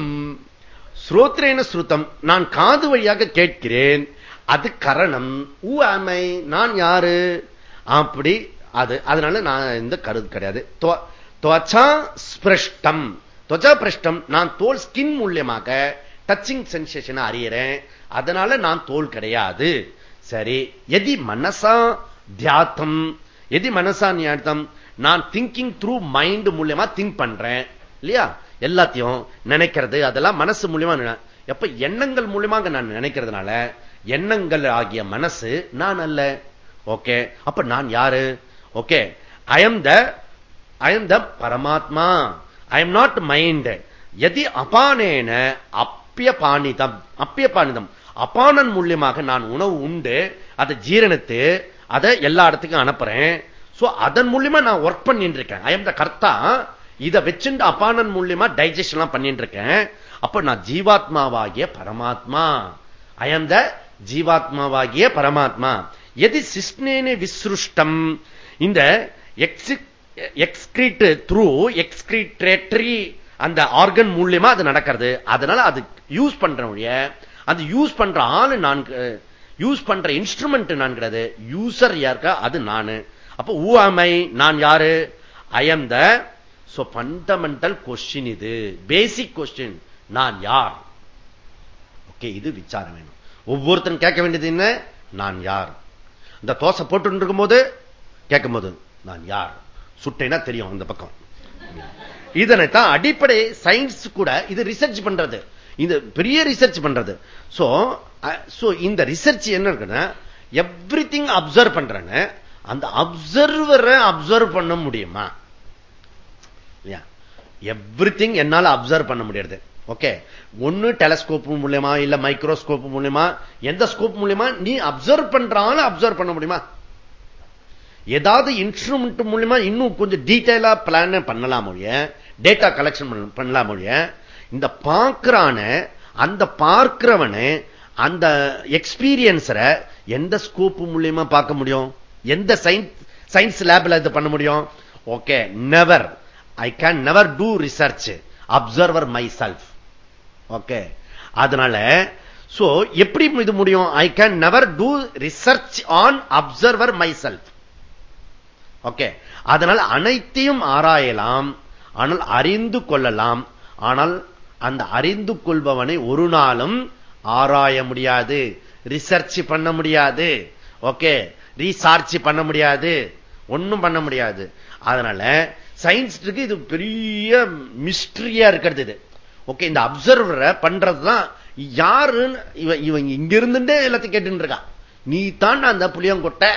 ஸ்ரோத்ரேன ஸ்ருதம். நான் காது வழியாக கேட்கிறேன். அது கரணம். ஊ ஆமை நான் யாரு? அப்படி அது அதனால நான் இந்த கருது கிடையாது. ஸ்பிருஷ்டம். துவச்சா பிருஷ்டம் நான் தோல் ஸ்கின் மூலியமாக டச்சிங் சென்சேஷன் அறியறேன். அதனால நான் தோல் கிடையாது. சரி எதி மனசா தியாத்தம்? எதி மனசா நியாத்தம்? நான் திங்கிங் த்ரூ மைண்ட் மூலியமா திங்க் பண்றேன். இல்லையா? எல்லாத்தையும் நினைக்கிறது அதெல்லாம் மனசு மூலியமா எப்ப எண்ணங்கள் மூலியமாக நான் நினைக்கிறதுனால எண்ணங்கள் ஆகிய மனசு நான் அல்ல. ஓகே அப்ப நான் யாரு? Okay I am the I am the பரமாத்மா ஐ எம் நாட் மைண்ட் எதி அபானேன அப்பிய பாணிதம் அபானன் பாணிதம் அப்பானன் மூலியமாக நான் உணவு உண்டு. அதை ஜீரணித்து. அதை எல்லா இடத்துக்கும் அனுப்புறேன். சோ அதன் மூலியமா நான் ஒர்க் பண்ணிட்டு இருக்கேன் ஐ எம் த கர்த்தா இதை வச்சுட்டு அப்பானன் மூலியமா டைஜஸ்ட் எல்லாம் பண்ணிட்டு இருக்கேன் அப்ப நான் ஜீவாத்மாவாகிய பரமாத்மா ஐ எம் த ஜீவாத்மாவாகிய பரமாத்மா எது சிஸ்னேனே விஸ்ருஷ்டம். இந்த எக்ஸிக் எக்ஸ்கிரீட் த்ரூ எக்ஸ்கிரீட்ரேட்டரி அந்த ஆர்கன் மூலியமா அது நடக்கிறது. அதனால அது யூஸ் பண்ற அது யூஸ் பண்ற ஆளு நான் யூஸ் பண்ற இன்ஸ்ட்ருமெண்ட் நான் யூசர் யாருக்கா? அது நானு. அப்ப ஊமை நான் யாரு? I am the fundamental question இது. பேசிக் கொஸ்டின் நான் யார்? ஓகே இது விசாரம் வேணும். ஒவ்வொருத்தரும் கேட்க வேண்டியது என்ன? நான் யார்? இந்த தோசை போட்டு இருக்கும் போது கேட்கும் போது நான் யார்? சுட்டைனா தெரியும் அந்த பக்கம். இதனைத்தான் அடிப்படை சயின்ஸ் கூட இது ரிசர்ச் பண்றது. இந்த பெரிய ரிசர்ச் பண்றது. சோ இந்த ரிசர்ச் என்ன இருக்குன்னா எவ்ரி திங் அப்சர்வ் பண்றேன்னு அந்த அப்சர்வரை அப்சர்வ் பண்ண முடியுமா? எவ்ரி திங் என்னால அப்சர்வ் பண்ண முடியாது ஓகே ஒன்னு டெலஸ்கோப் மூலியமா இல்ல மைக்ரோஸ்கோப் மூலியமா எந்த ஸ்கோப் மூலியமா நீ அப்சர்வ் பண்றாலும் அப்சர்வ் பண்ண முடியுமா? ஏதாவது இன்ஸ்ட்ருமெண்ட் மூலியமா இன்னும் கொஞ்சம் டீட்டெயிலா பிளான் பண்ணலாம் மொழிய டேட்டா கலெக்ஷன் பண்ணலாம் மொழிய இந்த பார்க்கிறான அந்த பார்க்கிறவனு அந்த எக்ஸ்பீரியன்ஸரை எந்த ஸ்கோப் மூலியமா பார்க்க முடியும்? எந்த சயின்ஸ் சயின்ஸ் லேப்ல இது பண்ண முடியும்? Okay never I can never do research observer myself okay அதனால சோ எப்படி இது முடியும்? I can never do research on observer myself okay. அதனால் அனைத்தையும் ஆராயலாம் ஆனால் அறிந்து கொள்ளலாம். ஆனால் அந்த அறிந்து கொள்பவனை ஒரு நாளும் ஆராய முடியாது ரிசர்ச் பண்ண முடியாது ஓகே. ரீசார்ச் பண்ண முடியாது ஒன்னும் பண்ண முடியாது. அதனால சயின்ஸுக்கு இது பெரிய மிஸ்டரியா இருக்கிறது இது. ஓகே இந்த அப்சர்வரை பண்றதுதான் யாருன்னு இவன் இவன் இங்க இருந்துட்டே எல்லாத்தையும் கேட்டு இருக்கான் நீ தான் அந்த புளியங்கொட்டை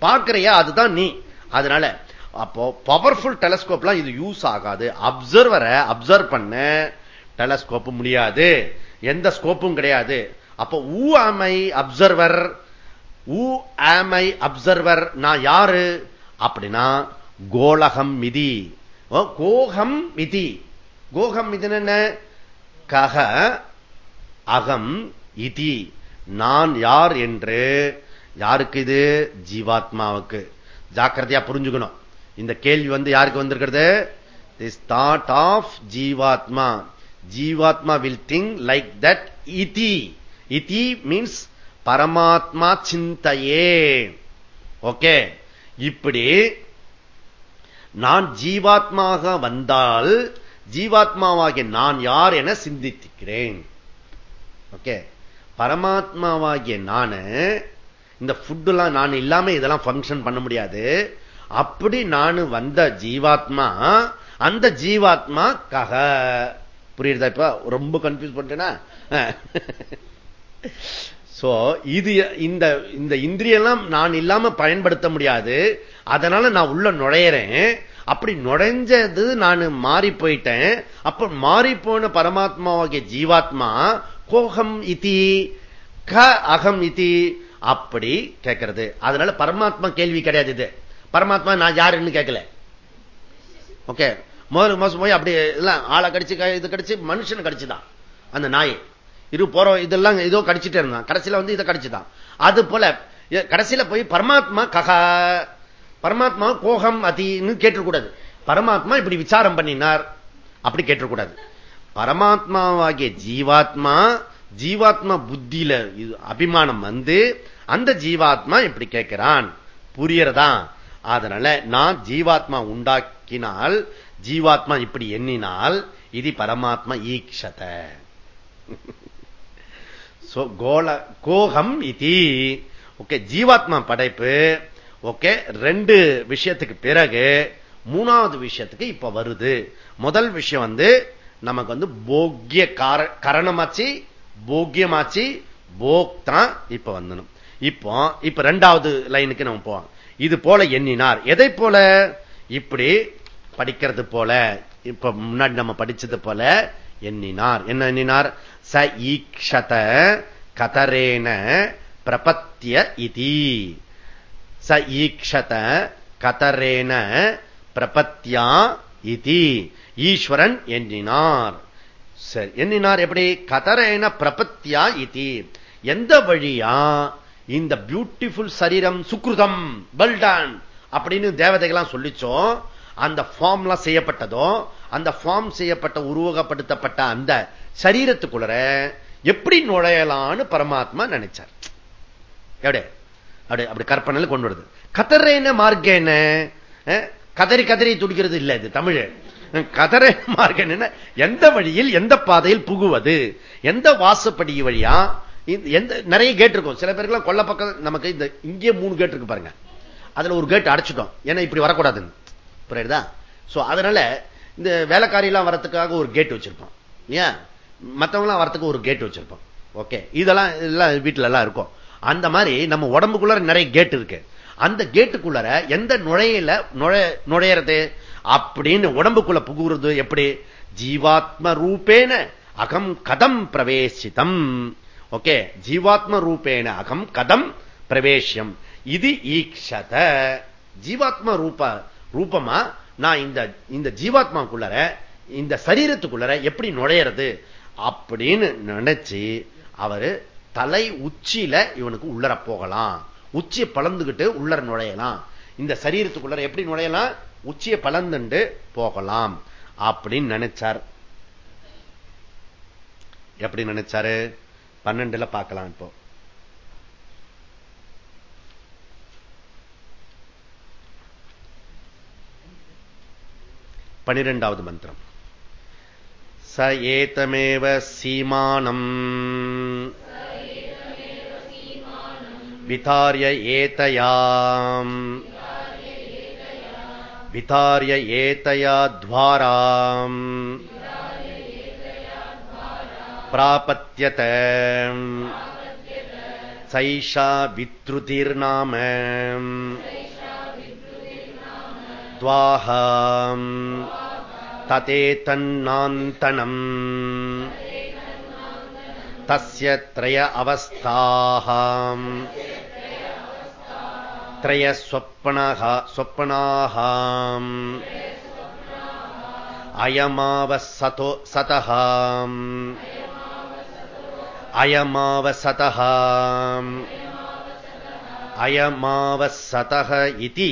பார்க்கிறையா அதுதான் நீ. அதனால அப்போ பவர்ஃபுல் டெலஸ்கோப்லாம் இது யூஸ் ஆகாது. அப்சர்வரை அப்சர்வ் பண்ண. டெலஸ்கோப் முடியாது. எந்த ஸ்கோப்பும் கிடையாது. அப்ப ஊ ஆமை அப்சர்வர் ஊ ஆமை அப்சர்வர் நான் யாரு? அப்படின்னா கோலகம் மிதி. கோகம் மிதி. கோகம் மிதி கக அகம் இதி. நான் யார் என்று யாருக்கு இது? ஜீவாத்மாவுக்கு. ஜாக்கிரதையா புரிஞ்சுக்கணும். இந்த கேள்வி வந்து யாருக்கு வந்திருக்கிறது? திஸ் தாட் ஆஃப் ஜீவாத்மா. ஜீவாத்மா வில் திங்க் லைக் தட் இதி இதி மீன்ஸ் பரமாத்மா சிந்தையே. ஓகே இப்படி நான் ஜீவாத்மாக வந்தால் ஜீவாத்மாவாகிய நான் யார் என சிந்தித்திருக்கிறேன் ஓகே பரமாத்மாவாகிய நான் இந்த ஃபுட்டுலாம் நான் இல்லாம இதெல்லாம் பங்கன் பண்ண முடியாது. அப்படி நான் வந்த ஜீவாத்மா அந்த ஜீவாத்மா கக புரியுதா இப்ப? ரொம்ப கன்ஃபியூஸ் பண்ணிட்டேனா? சோ இது இந்த இந்த இந்திரியெல்லாம் நான் இல்லாம பயன்படுத்த முடியாது. அதனால நான் உள்ள நுழையிறேன். அப்படி நுழைஞ்சது நான் மாறி போயிட்டேன். அப்ப மாறி போன பரமாத்மாவாகிய ஜீவாத்மா கோகம் இதி க அகம் இதி அப்படி கேட்கிறது அதனால பரமாத்மா கேள்வி கிடையாது இது. பரமாத்மா நான் யாருன்னு கேட்கல ஓகே முதல் மாசம் போய் அப்படி எல்லாம் ஆளை கடிச்சு இது கடிச்சு மனுஷன் கடிச்சுதான். அந்த நாய். இரு போறோம் இதெல்லாம் ஏதோ கடிச்சிட்டே இருந்தான். கடைசியில வந்து இதை கடிச்சுதான். அது போல கடைசியில போய் பரமாத்மா ககா பரமாத்மா கோகம் அதின்னு கேட்டுக்கூடாது பரமாத்மா இப்படி விசாரம் பண்ணினார். அப்படி கேட்டுக்கூடாது பரமாத்மாவாகிய ஜீவாத்மா ஜீவாத்மா புத்தியில அபிமானம் வந்து அந்த ஜீவாத்மா இப்படி கேட்கிறான். புரியறதா? அதனால நான் ஜீவாத்மா உண்டாக்கினால் ஜீவாத்மா இப்படி எண்ணினால் இது பரமாத்மா ஈக்ஷத. கோல கோகம் இது. ஓகே ஜீவாத்மா படைப்பு. ஓகே ரெண்டு விஷயத்துக்கு பிறகு மூணாவது விஷயத்துக்கு இப்ப வருது. முதல் விஷயம் வந்து நமக்கு வந்து போக்கிய கரணமாச்சு போக்கியமாச்சு போக்தான் இப்ப வந்தனும். இப்போ இப்ப ரெண்டாவது லைனுக்கு நம்ம போவோம் இது போல எண்ணினார். எதை போல? இப்படி படிக்கிறது போல இப்ப முன்னாடி நம்ம படிச்சது போல எண்ணினார். என்ன எண்ணினார்? ச ஈக்ஷத கதரேன பிரபத்திய இதி. ச ஈக்ஷத கதரேன பிரபத்தியா இதி. ஈஸ்வரன் எண்ணினார். சரி எண்ணினார் எப்படி? கதரேன பிரபத்தியா இது. எந்த வழியா? இந்த பியூட்டிஃபுல் சரீரம் சுக்ருதம் பல்டான் அப்படின்னு தேவதைகள்லாம் சொல்லிச்சோம் அந்த ஃபார்ம்லாம் செய்யப்பட்டதோ அந்த ஃபார்ம் செய்யப்பட்ட உருவகப்படுத்தப்பட்ட அந்த சரீரத்துக்குள்ள எப்படி நுழையலான்னு பரமாத்மா நினைச்சார். எப்படி? அப்படி அப்படி கற்பனையில் கொண்டு வருது. கதறேன மார்க்கேன கதறி கதறி துடிக்கிறது இல்லை இது தமிழ். கதரை மார்க்கம் எந்த வழியில் எந்த பாதையில் புகுவது? எந்த வாசப்படி வழியா? எந்த நிறைய கேட் இருக்கும். சில பேருக்குலாம் கொல்ல பக்கம் நமக்கு இந்த இங்கே மூணு கேட் இருக்கு பாருங்க. அதுல ஒரு கேட் அடைச்சிட்டோம். ஏன்னா இப்படி வரக்கூடாதுன்னு. புரியுதா? சோ அதனால இந்த வேலைக்காரியெல்லாம் வரத்துக்காக ஒரு கேட் வச்சிருப்போம். ஏன் மற்றவங்களாம் வரத்துக்கு ஒரு கேட் வச்சிருப்போம். ஓகே இதெல்லாம் எல்லாம் வீட்டுல எல்லாம் இருக்கும். அந்த மாதிரி நம்ம உடம்புக்குள்ள நிறைய கேட் இருக்கு. அந்த கேட்டுக்குள்ளார எந்த நுழையில நுழையிறது? அப்படின்னு உடம்புக்குள்ள புகுறது எப்படி? ஜீவாத்ம ரூபேன அகம் கதம் பிரவேசிதம். ஓகே? ஜீவாத்ம ரூபேன அகம் கதம் பிரவேசியம் இது ஈக்ஷத. ஜீவாத்மா ரூப ரூபமா? நான் இந்த இந்த ஜீவாத்மாக்குள்ளர இந்த சரீரத்துக்குள்ளர எப்படி நுழையிறது அப்படின்னு நினைச்சு அவரு தலை உச்சியில இவனுக்கு உள்ளர போகலாம். உச்சியை பலந்துகிட்டு உள்ளர நுழையலாம். இந்த சரீரத்துக்குள்ளர எப்படி நுழையலாம்? உச்சியை பலந்துண்டு போகலாம் அப்படின்னு நினைச்சார். எப்படி நினைச்சாரு? பன்னெண்டுல பார்க்கலாம் இப்போ. பனிரெண்டாவது மந்திரம். ச ஏதமேவ சீமானம். விதாரிய ஏதயாம். वितार्य एतया द्वाराम् प्रापत्यत सैषा विद्रुतिर्नाम द्वाहाम् ततेतन्नान्तनम् तस्य त्रय अवस्थाः त्रयस्वप्नः स्वप्नाः अयमावसतो सतः अयमावसतः अयमावसतः इति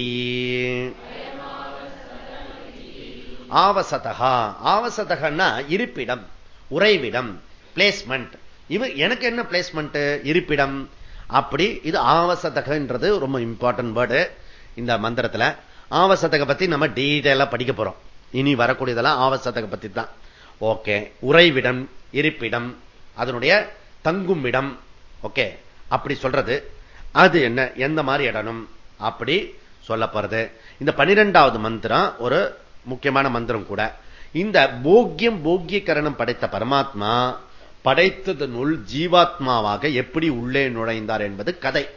ஆவசதகா ஆவசதகன்னா இருப்பிடம் உறைவிடம் பிளேஸ்மெண்ட் இவ எனக்கு என்ன பிளேஸ்மெண்ட் இருப்பிடம் அப்படி இது ஆவசதகன்றது ரொம்ப இம்பார்ட்டன்ட் வேர்டு இந்த மந்திரத்துல. ஆவசதக பத்தி நம்ம டீட்டெயிலா படிக்க போறோம். இனி வரக்கூடியதெல்லாம் ஆவசதக பத்தி தான். ஓகே உறைவிடம் இருப்பிடம் அதனுடைய தங்கும் இடம் ஓகே அப்படி சொல்றது. அது என்ன? எந்த மாதிரி இடனும் அப்படி சொல்ல போறது. இந்த பனிரெண்டாவது மந்திரம் ஒரு முக்கியமான மந்திரம் கூட. இந்த போக்கியம் போக்கியகரணம் படைத்த பரமாத்மா படைத்ததனுள் ஜீவாத்மாவாக எப்படி உள்ளே நுழைந்தார் என்பது கதை.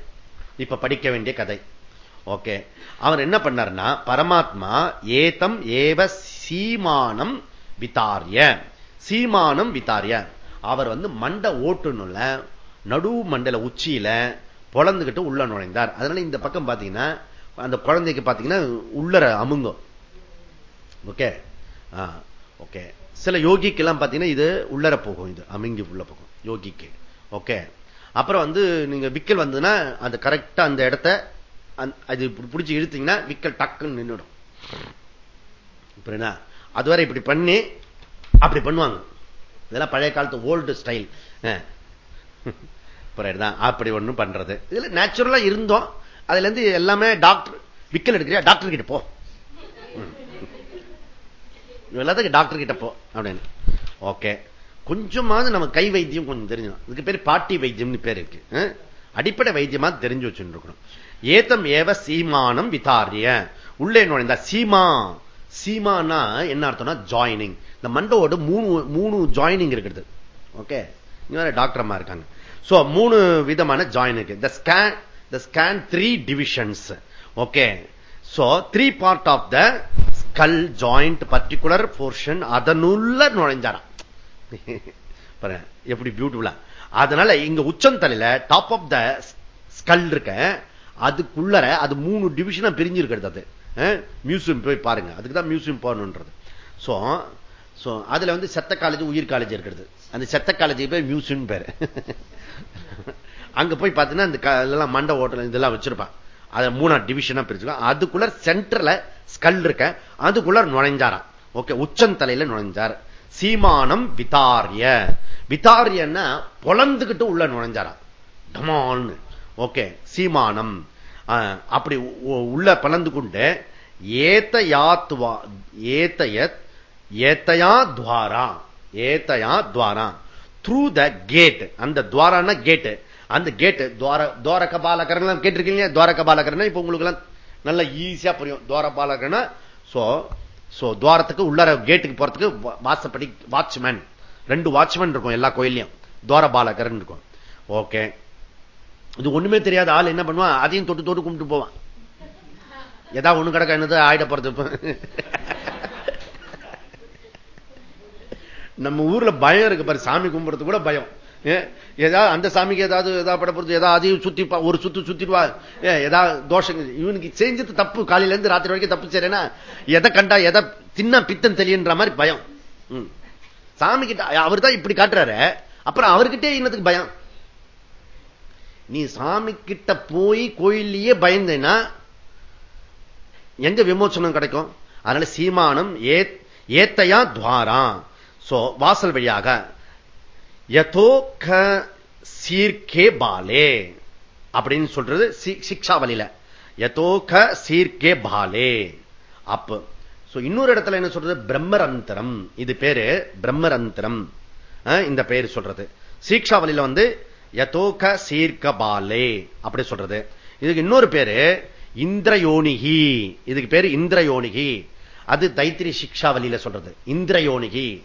இப்ப படிக்க வேண்டிய கதை. ஓகே. அவர் என்ன பண்ணார்னா பரமாத்மா ஏதம் ஏவ சீமானம் விதாரிய. சீமானம் விதாரிய. அவர் வந்து மண்ட ஓட்டுனுள்ள நடு மண்டல உச்சியில பொழந்துகிட்டு உள்ள நுழைந்தார். அதனால இந்த பக்கம் பாத்தீங்கன்னா அந்த குழந்தைக்கு பாத்தீங்கன்னா உள்ளர அமுங்கும். ஓகே. ஓகே சில யோகிக்கு எல்லாம் பாத்தீங்கன்னா இது உள்ளர போகும் இது அமிங்கி உள்ள போகும். யோகிக்கு. ஓகே அப்புறம் வந்து நீங்க விக்கல் வந்ததுன்னா அந்த கரெக்டா அந்த இடத்த அது பிடிச்சி இழுத்தீங்கன்னா விக்கல் டக்குன்னு நின்றுடும் அதுவரை இப்படி பண்ணி அப்படி பண்ணுவாங்க. இதெல்லாம் பழைய காலத்து ஓல்டு ஸ்டைல் அப்படி ஒண்ணும் பண்றது. இதுல நேச்சுரலா இருந்தோம். அதுல இருந்து எல்லாமே டாக்டர் விக்கல் எடுக்கிறியா? டாக்டர் கிட்ட போ. எல்லாத்துக்கும் டாக்டர் கிட்ட போ அப்படின்னு. ஓகே கொஞ்சமாவது நம்ம கை வைத்தியம் கொஞ்சம் தெரிஞ்சுக்கணும். இதுக்கு பேர் பாட்டி வைத்தியம்னு பேர் இருக்கு. அடிப்படை வைத்தியமா தெரிஞ்சு வச்சுருக்கணும். ஏத்தம் ஏவ சீமானம் விதாரிய. உள்ளே நுழைந்த சீமா. சீமானா என்ன அர்த்தம்னா ஜாயினிங் இந்த மண்டோடு மூணு மூணு ஜாயினிங் இருக்கிறது. ஓகே இங்க வேற டாக்டர் அம்மா இருக்காங்க. சோ மூணு விதமான ஜாயின் இருக்கு. The scan the scan three divisions okay so three part of the skull joint particular portion அதனுள்ள நுழைஞ்சாராம். எப்படி பியூட்டிஃபுல்லா அதனால இங்க உச்சந்தலையில டாப் ஆஃப் த ஸ்கல் இருக்க அதுக்குள்ளர அது மூணு டிவிஷனா பிரிஞ்சிருக்கிறது அது. மியூசியம் போய் பாருங்க. அதுக்கு தான் மியூசியம் போகணுன்றது சோ சோ அதுல வந்து செத்த காலேஜ் உயிர் காலேஜ் இருக்கிறது. அந்த செத்த காலேஜுக்கு போய் மியூசியம் பேரு. அங்க போய் பார்த்தீங்கன்னா இந்த இதெல்லாம் மண்ட ஓட்டல் இதெல்லாம் வச்சிருப்பான். அதை மூணா டிவிஷனா பிரிச்சுக்கலாம் அதுக்குள்ள சென்டர்ல ஸ்கல் இருக்க அதுக்குள்ள நுழைஞ்சாராம். ஓகே உச்சந்தலையில நுழைஞ்சார். சீமானம் விதாரிய. விதாரியன்னா பொலந்துகிட்டு உள்ள நுழைஞ்சாராம். டமான்னு ஓகே சீமானம். அப்படி உள்ள பலந்து கொண்டு ஏத்தயாத்வா ஏத்தயத் ஏத்தயா துவாரா ஏத்தயா துவாரா த்ரூ த கேட் அந்த துவாரான கேட்டு அந்த கேட்டு துவார துவாரக பாலகரன் கேட்டிருக்கீங்க துவாரக பாலகரன் இப்ப உங்களுக்கு எல்லாம் நல்ல ஈஸியா புரியும். துவாரபாலகனா சோ சோ துவாரத்துக்கு உள்ளார கேட்டுக்கு போறதுக்கு வாசப்படி வாட்ச்மேன் ரெண்டு வாட்ச்மேன் இருக்கும் எல்லா கோயிலையும் துவாரபாலகர் இருக்கும். ஓகே இது ஒண்ணுமே தெரியாத ஆள் என்ன பண்ணுவான்? அதையும் தொட்டு தொட்டு கும்பிட்டு போவான். ஏதாவது ஒண்ணு கிடக்க என்னது? ஆயிட போறது நம்ம ஊர்ல பயம் இருக்கு பாரு. சாமி கும்பிடுறது கூட பயம். ஏதாவது அந்த சாமிக்கு ஏதாவது ஏதாவது பட பொறுத்து ஏதாவது அதையும் சுத்தி ஒரு சுத்து சுத்திடுவா ஏதாவது தோஷம் இவனுக்கு செஞ்சது தப்பு. காலையில இருந்து ராத்திரி வரைக்கும் தப்பு செய்யறேன்னா எதை கண்டா எதை தின்ன பித்தன் தெரியன்ற மாதிரி பயம். சாமி கிட்ட அவர் தான் இப்படி காட்டுறாரு. அப்புறம் அவர்கிட்டே இன்னத்துக்கு பயம். நீ சாமி கிட்ட போய் கோயிலேயே பயந்தேன்னா எங்க விமோச்சனம் கிடைக்கும்? அதனால சீமானம் ஏத்தையா துவாரா சோ வாசல் வழியாக யதோக சீர்கே பாலே அப்படின்னு சொல்றது சிக்ஷா வழியில யதோக சீர்கே பாலே அப்ப இன்னொரு இடத்துல என்ன சொல்றது? பிரம்மரந்தரம். இது பேரு பிரம்மரந்தரம். இந்த பேர் சொல்றது. சீக்ஷா வழியில வந்து யதோக சீர்க பாலே அப்படி சொல்றது. இதுக்கு இன்னொரு பேரு இந்திரயோனிகி. இதுக்கு பேரு இந்திரயோனிகி. அது தைத்திரி சிக்ஷா வழியில சொல்றது. இந்திரயோனிகி.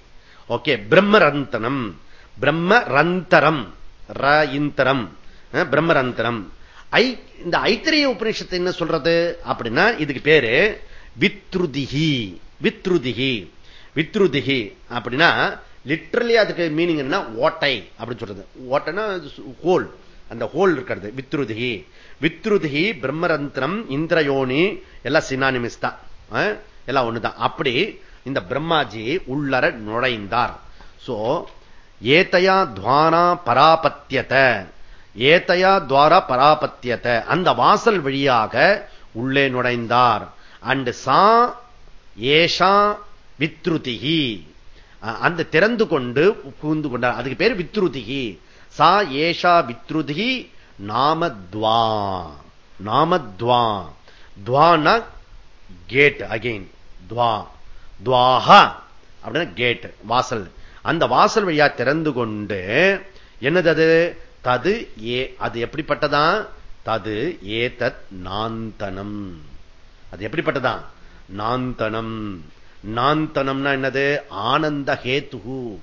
ஓகே பிரம்மரந்தனம். பிரம்ம ரந்தரம் ர இந்தரம். பிரம்மரந்தரம். ஐ இந்த ஐத்திரிய உபநிஷத்தை என்ன சொல்றது? அப்படின்னா இதுக்கு பேரு வித்ருதிகி வித்ருதிகி வித்ருதிகி அப்படின்னா லிட்ரலி அதுக்கு மீனிங் என்ன ஓட்டை அப்படின்னு சொல்றது. ஓட்டைன்னா ஹோல் அந்த ஹோல் இருக்கிறது. வித்ருதிகி வித்ருதிகி பிரம்மரந்திரம் இந்திரயோனி எல்லாம் சினானிமிஸ் தான். எல்லாம் ஒண்ணுதான். அப்படி இந்த பிரம்மாஜி உள்ளர நுழைந்தார். சோ ஏத்தையா துவானா பராபத்தியத. ஏத்தையா துவாரா பராபத்தியத. அந்த வாசல் வழியாக உள்ளே நுழைந்தார். அண்ட் சா ஏஷா வித்ருதிகி அந்த திறந்து கொண்டு புகுந்து கொண்டார். அதுக்கு பேர் வித்ருதிகி சா ஏஷா வித்ருதிகி நாமத்வா. நாமத்வா. துவானா கேட் அகெயின். துவா. துவாஹா. அப்படின்னா கேட் வாசல். அந்த வாசல் வழியா திறந்து கொண்டு என்னது அது? தது ஏ. அது எப்படிப்பட்டதான் தது ஏதத் நாந்தனம். அது எப்படிப்பட்டதான் நாந்தனம். நாந்தனம்னா என்னது? ஆனந்த ஹேத்துகு.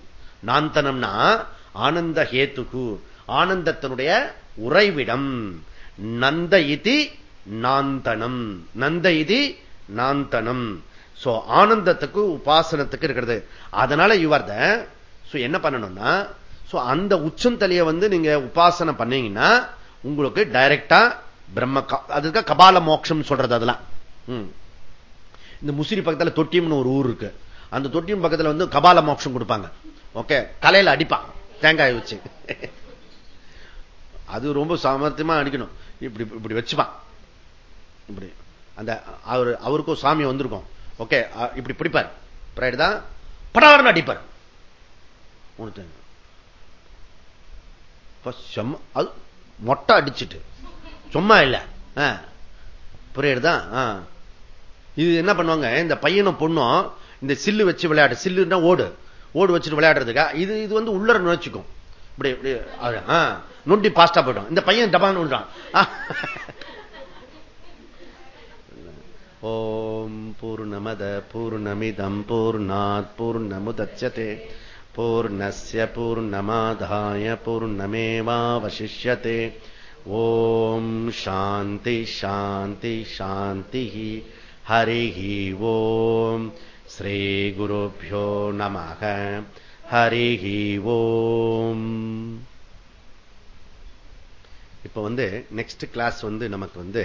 நாந்தனம்னா ஆனந்த ஹேத்துகு. ஆனந்தத்தினுடைய உறைவிடம். நந்த இதி நாந்தனம். நந்த இதி நாந்தனம். சோ ஆனந்தத்துக்கு உபாசனத்துக்கு இருக்கிறது. அதனால இவர் என்ன பண்ணணும்னா அந்த உச்சந்தலையை வந்து நீங்க உபாசனை பண்ணீங்கன்னா உங்களுக்கு டைரக்டா பிரம்ம அதுக்கு கபால மோட்சம் சொல்றது அதெல்லாம். இந்த முசிறி பக்கத்துல தொட்டியம்னு ஒரு ஊர் இருக்கு. அந்த தொட்டியம் பக்கத்துல வந்து கபால மோட்சம் கொடுப்பாங்க. ஓகே? தலையில அடிப்பான். தேங்காய் வச்சு. அது ரொம்ப சாமர்த்தியமா அடிக்கணும். இப்படி இப்படி வச்சுப்பான். இப்படி. அந்த அவர் அவருக்கும் சாமி வந்திருக்கும். ஓகே இப்படி பிடிப்பார். ரைட் தான் படாரம் அடிப்பார். அது மொட்டை அடிச்சுட்டு. சும்மா இல்ல. புரியுதுதான் இது என்ன பண்ணுவாங்க இந்த பையனும் பொண்ணும் இந்த சில்லு வச்சு விளையாடு சில்லுன்னா ஓடு. ஓடு வச்சுட்டு விளையாடுறதுக்கா இது இது வந்து உள்ளர நுழைச்சிக்கும். இப்படி இப்படி நொண்டி பாஸ்டா போயிடும். இந்த பையன் டபான்னு விடுறான். ॐ पूर्णमद पूर्णमिदं पूर्णात् पूर्णमुदच्यते पूर्णस्य पूर्णमाधाय पूर्णमेवावशिष्यते ॐ शान्ति शान्ति शान्तिः हरिः ॐ श्रीगुरुभ्यो नमः ஹரிஹி ஓம் இப்போ வந்து நெக்ஸ்ட் கிளாஸ் வந்து நமக்கு வந்து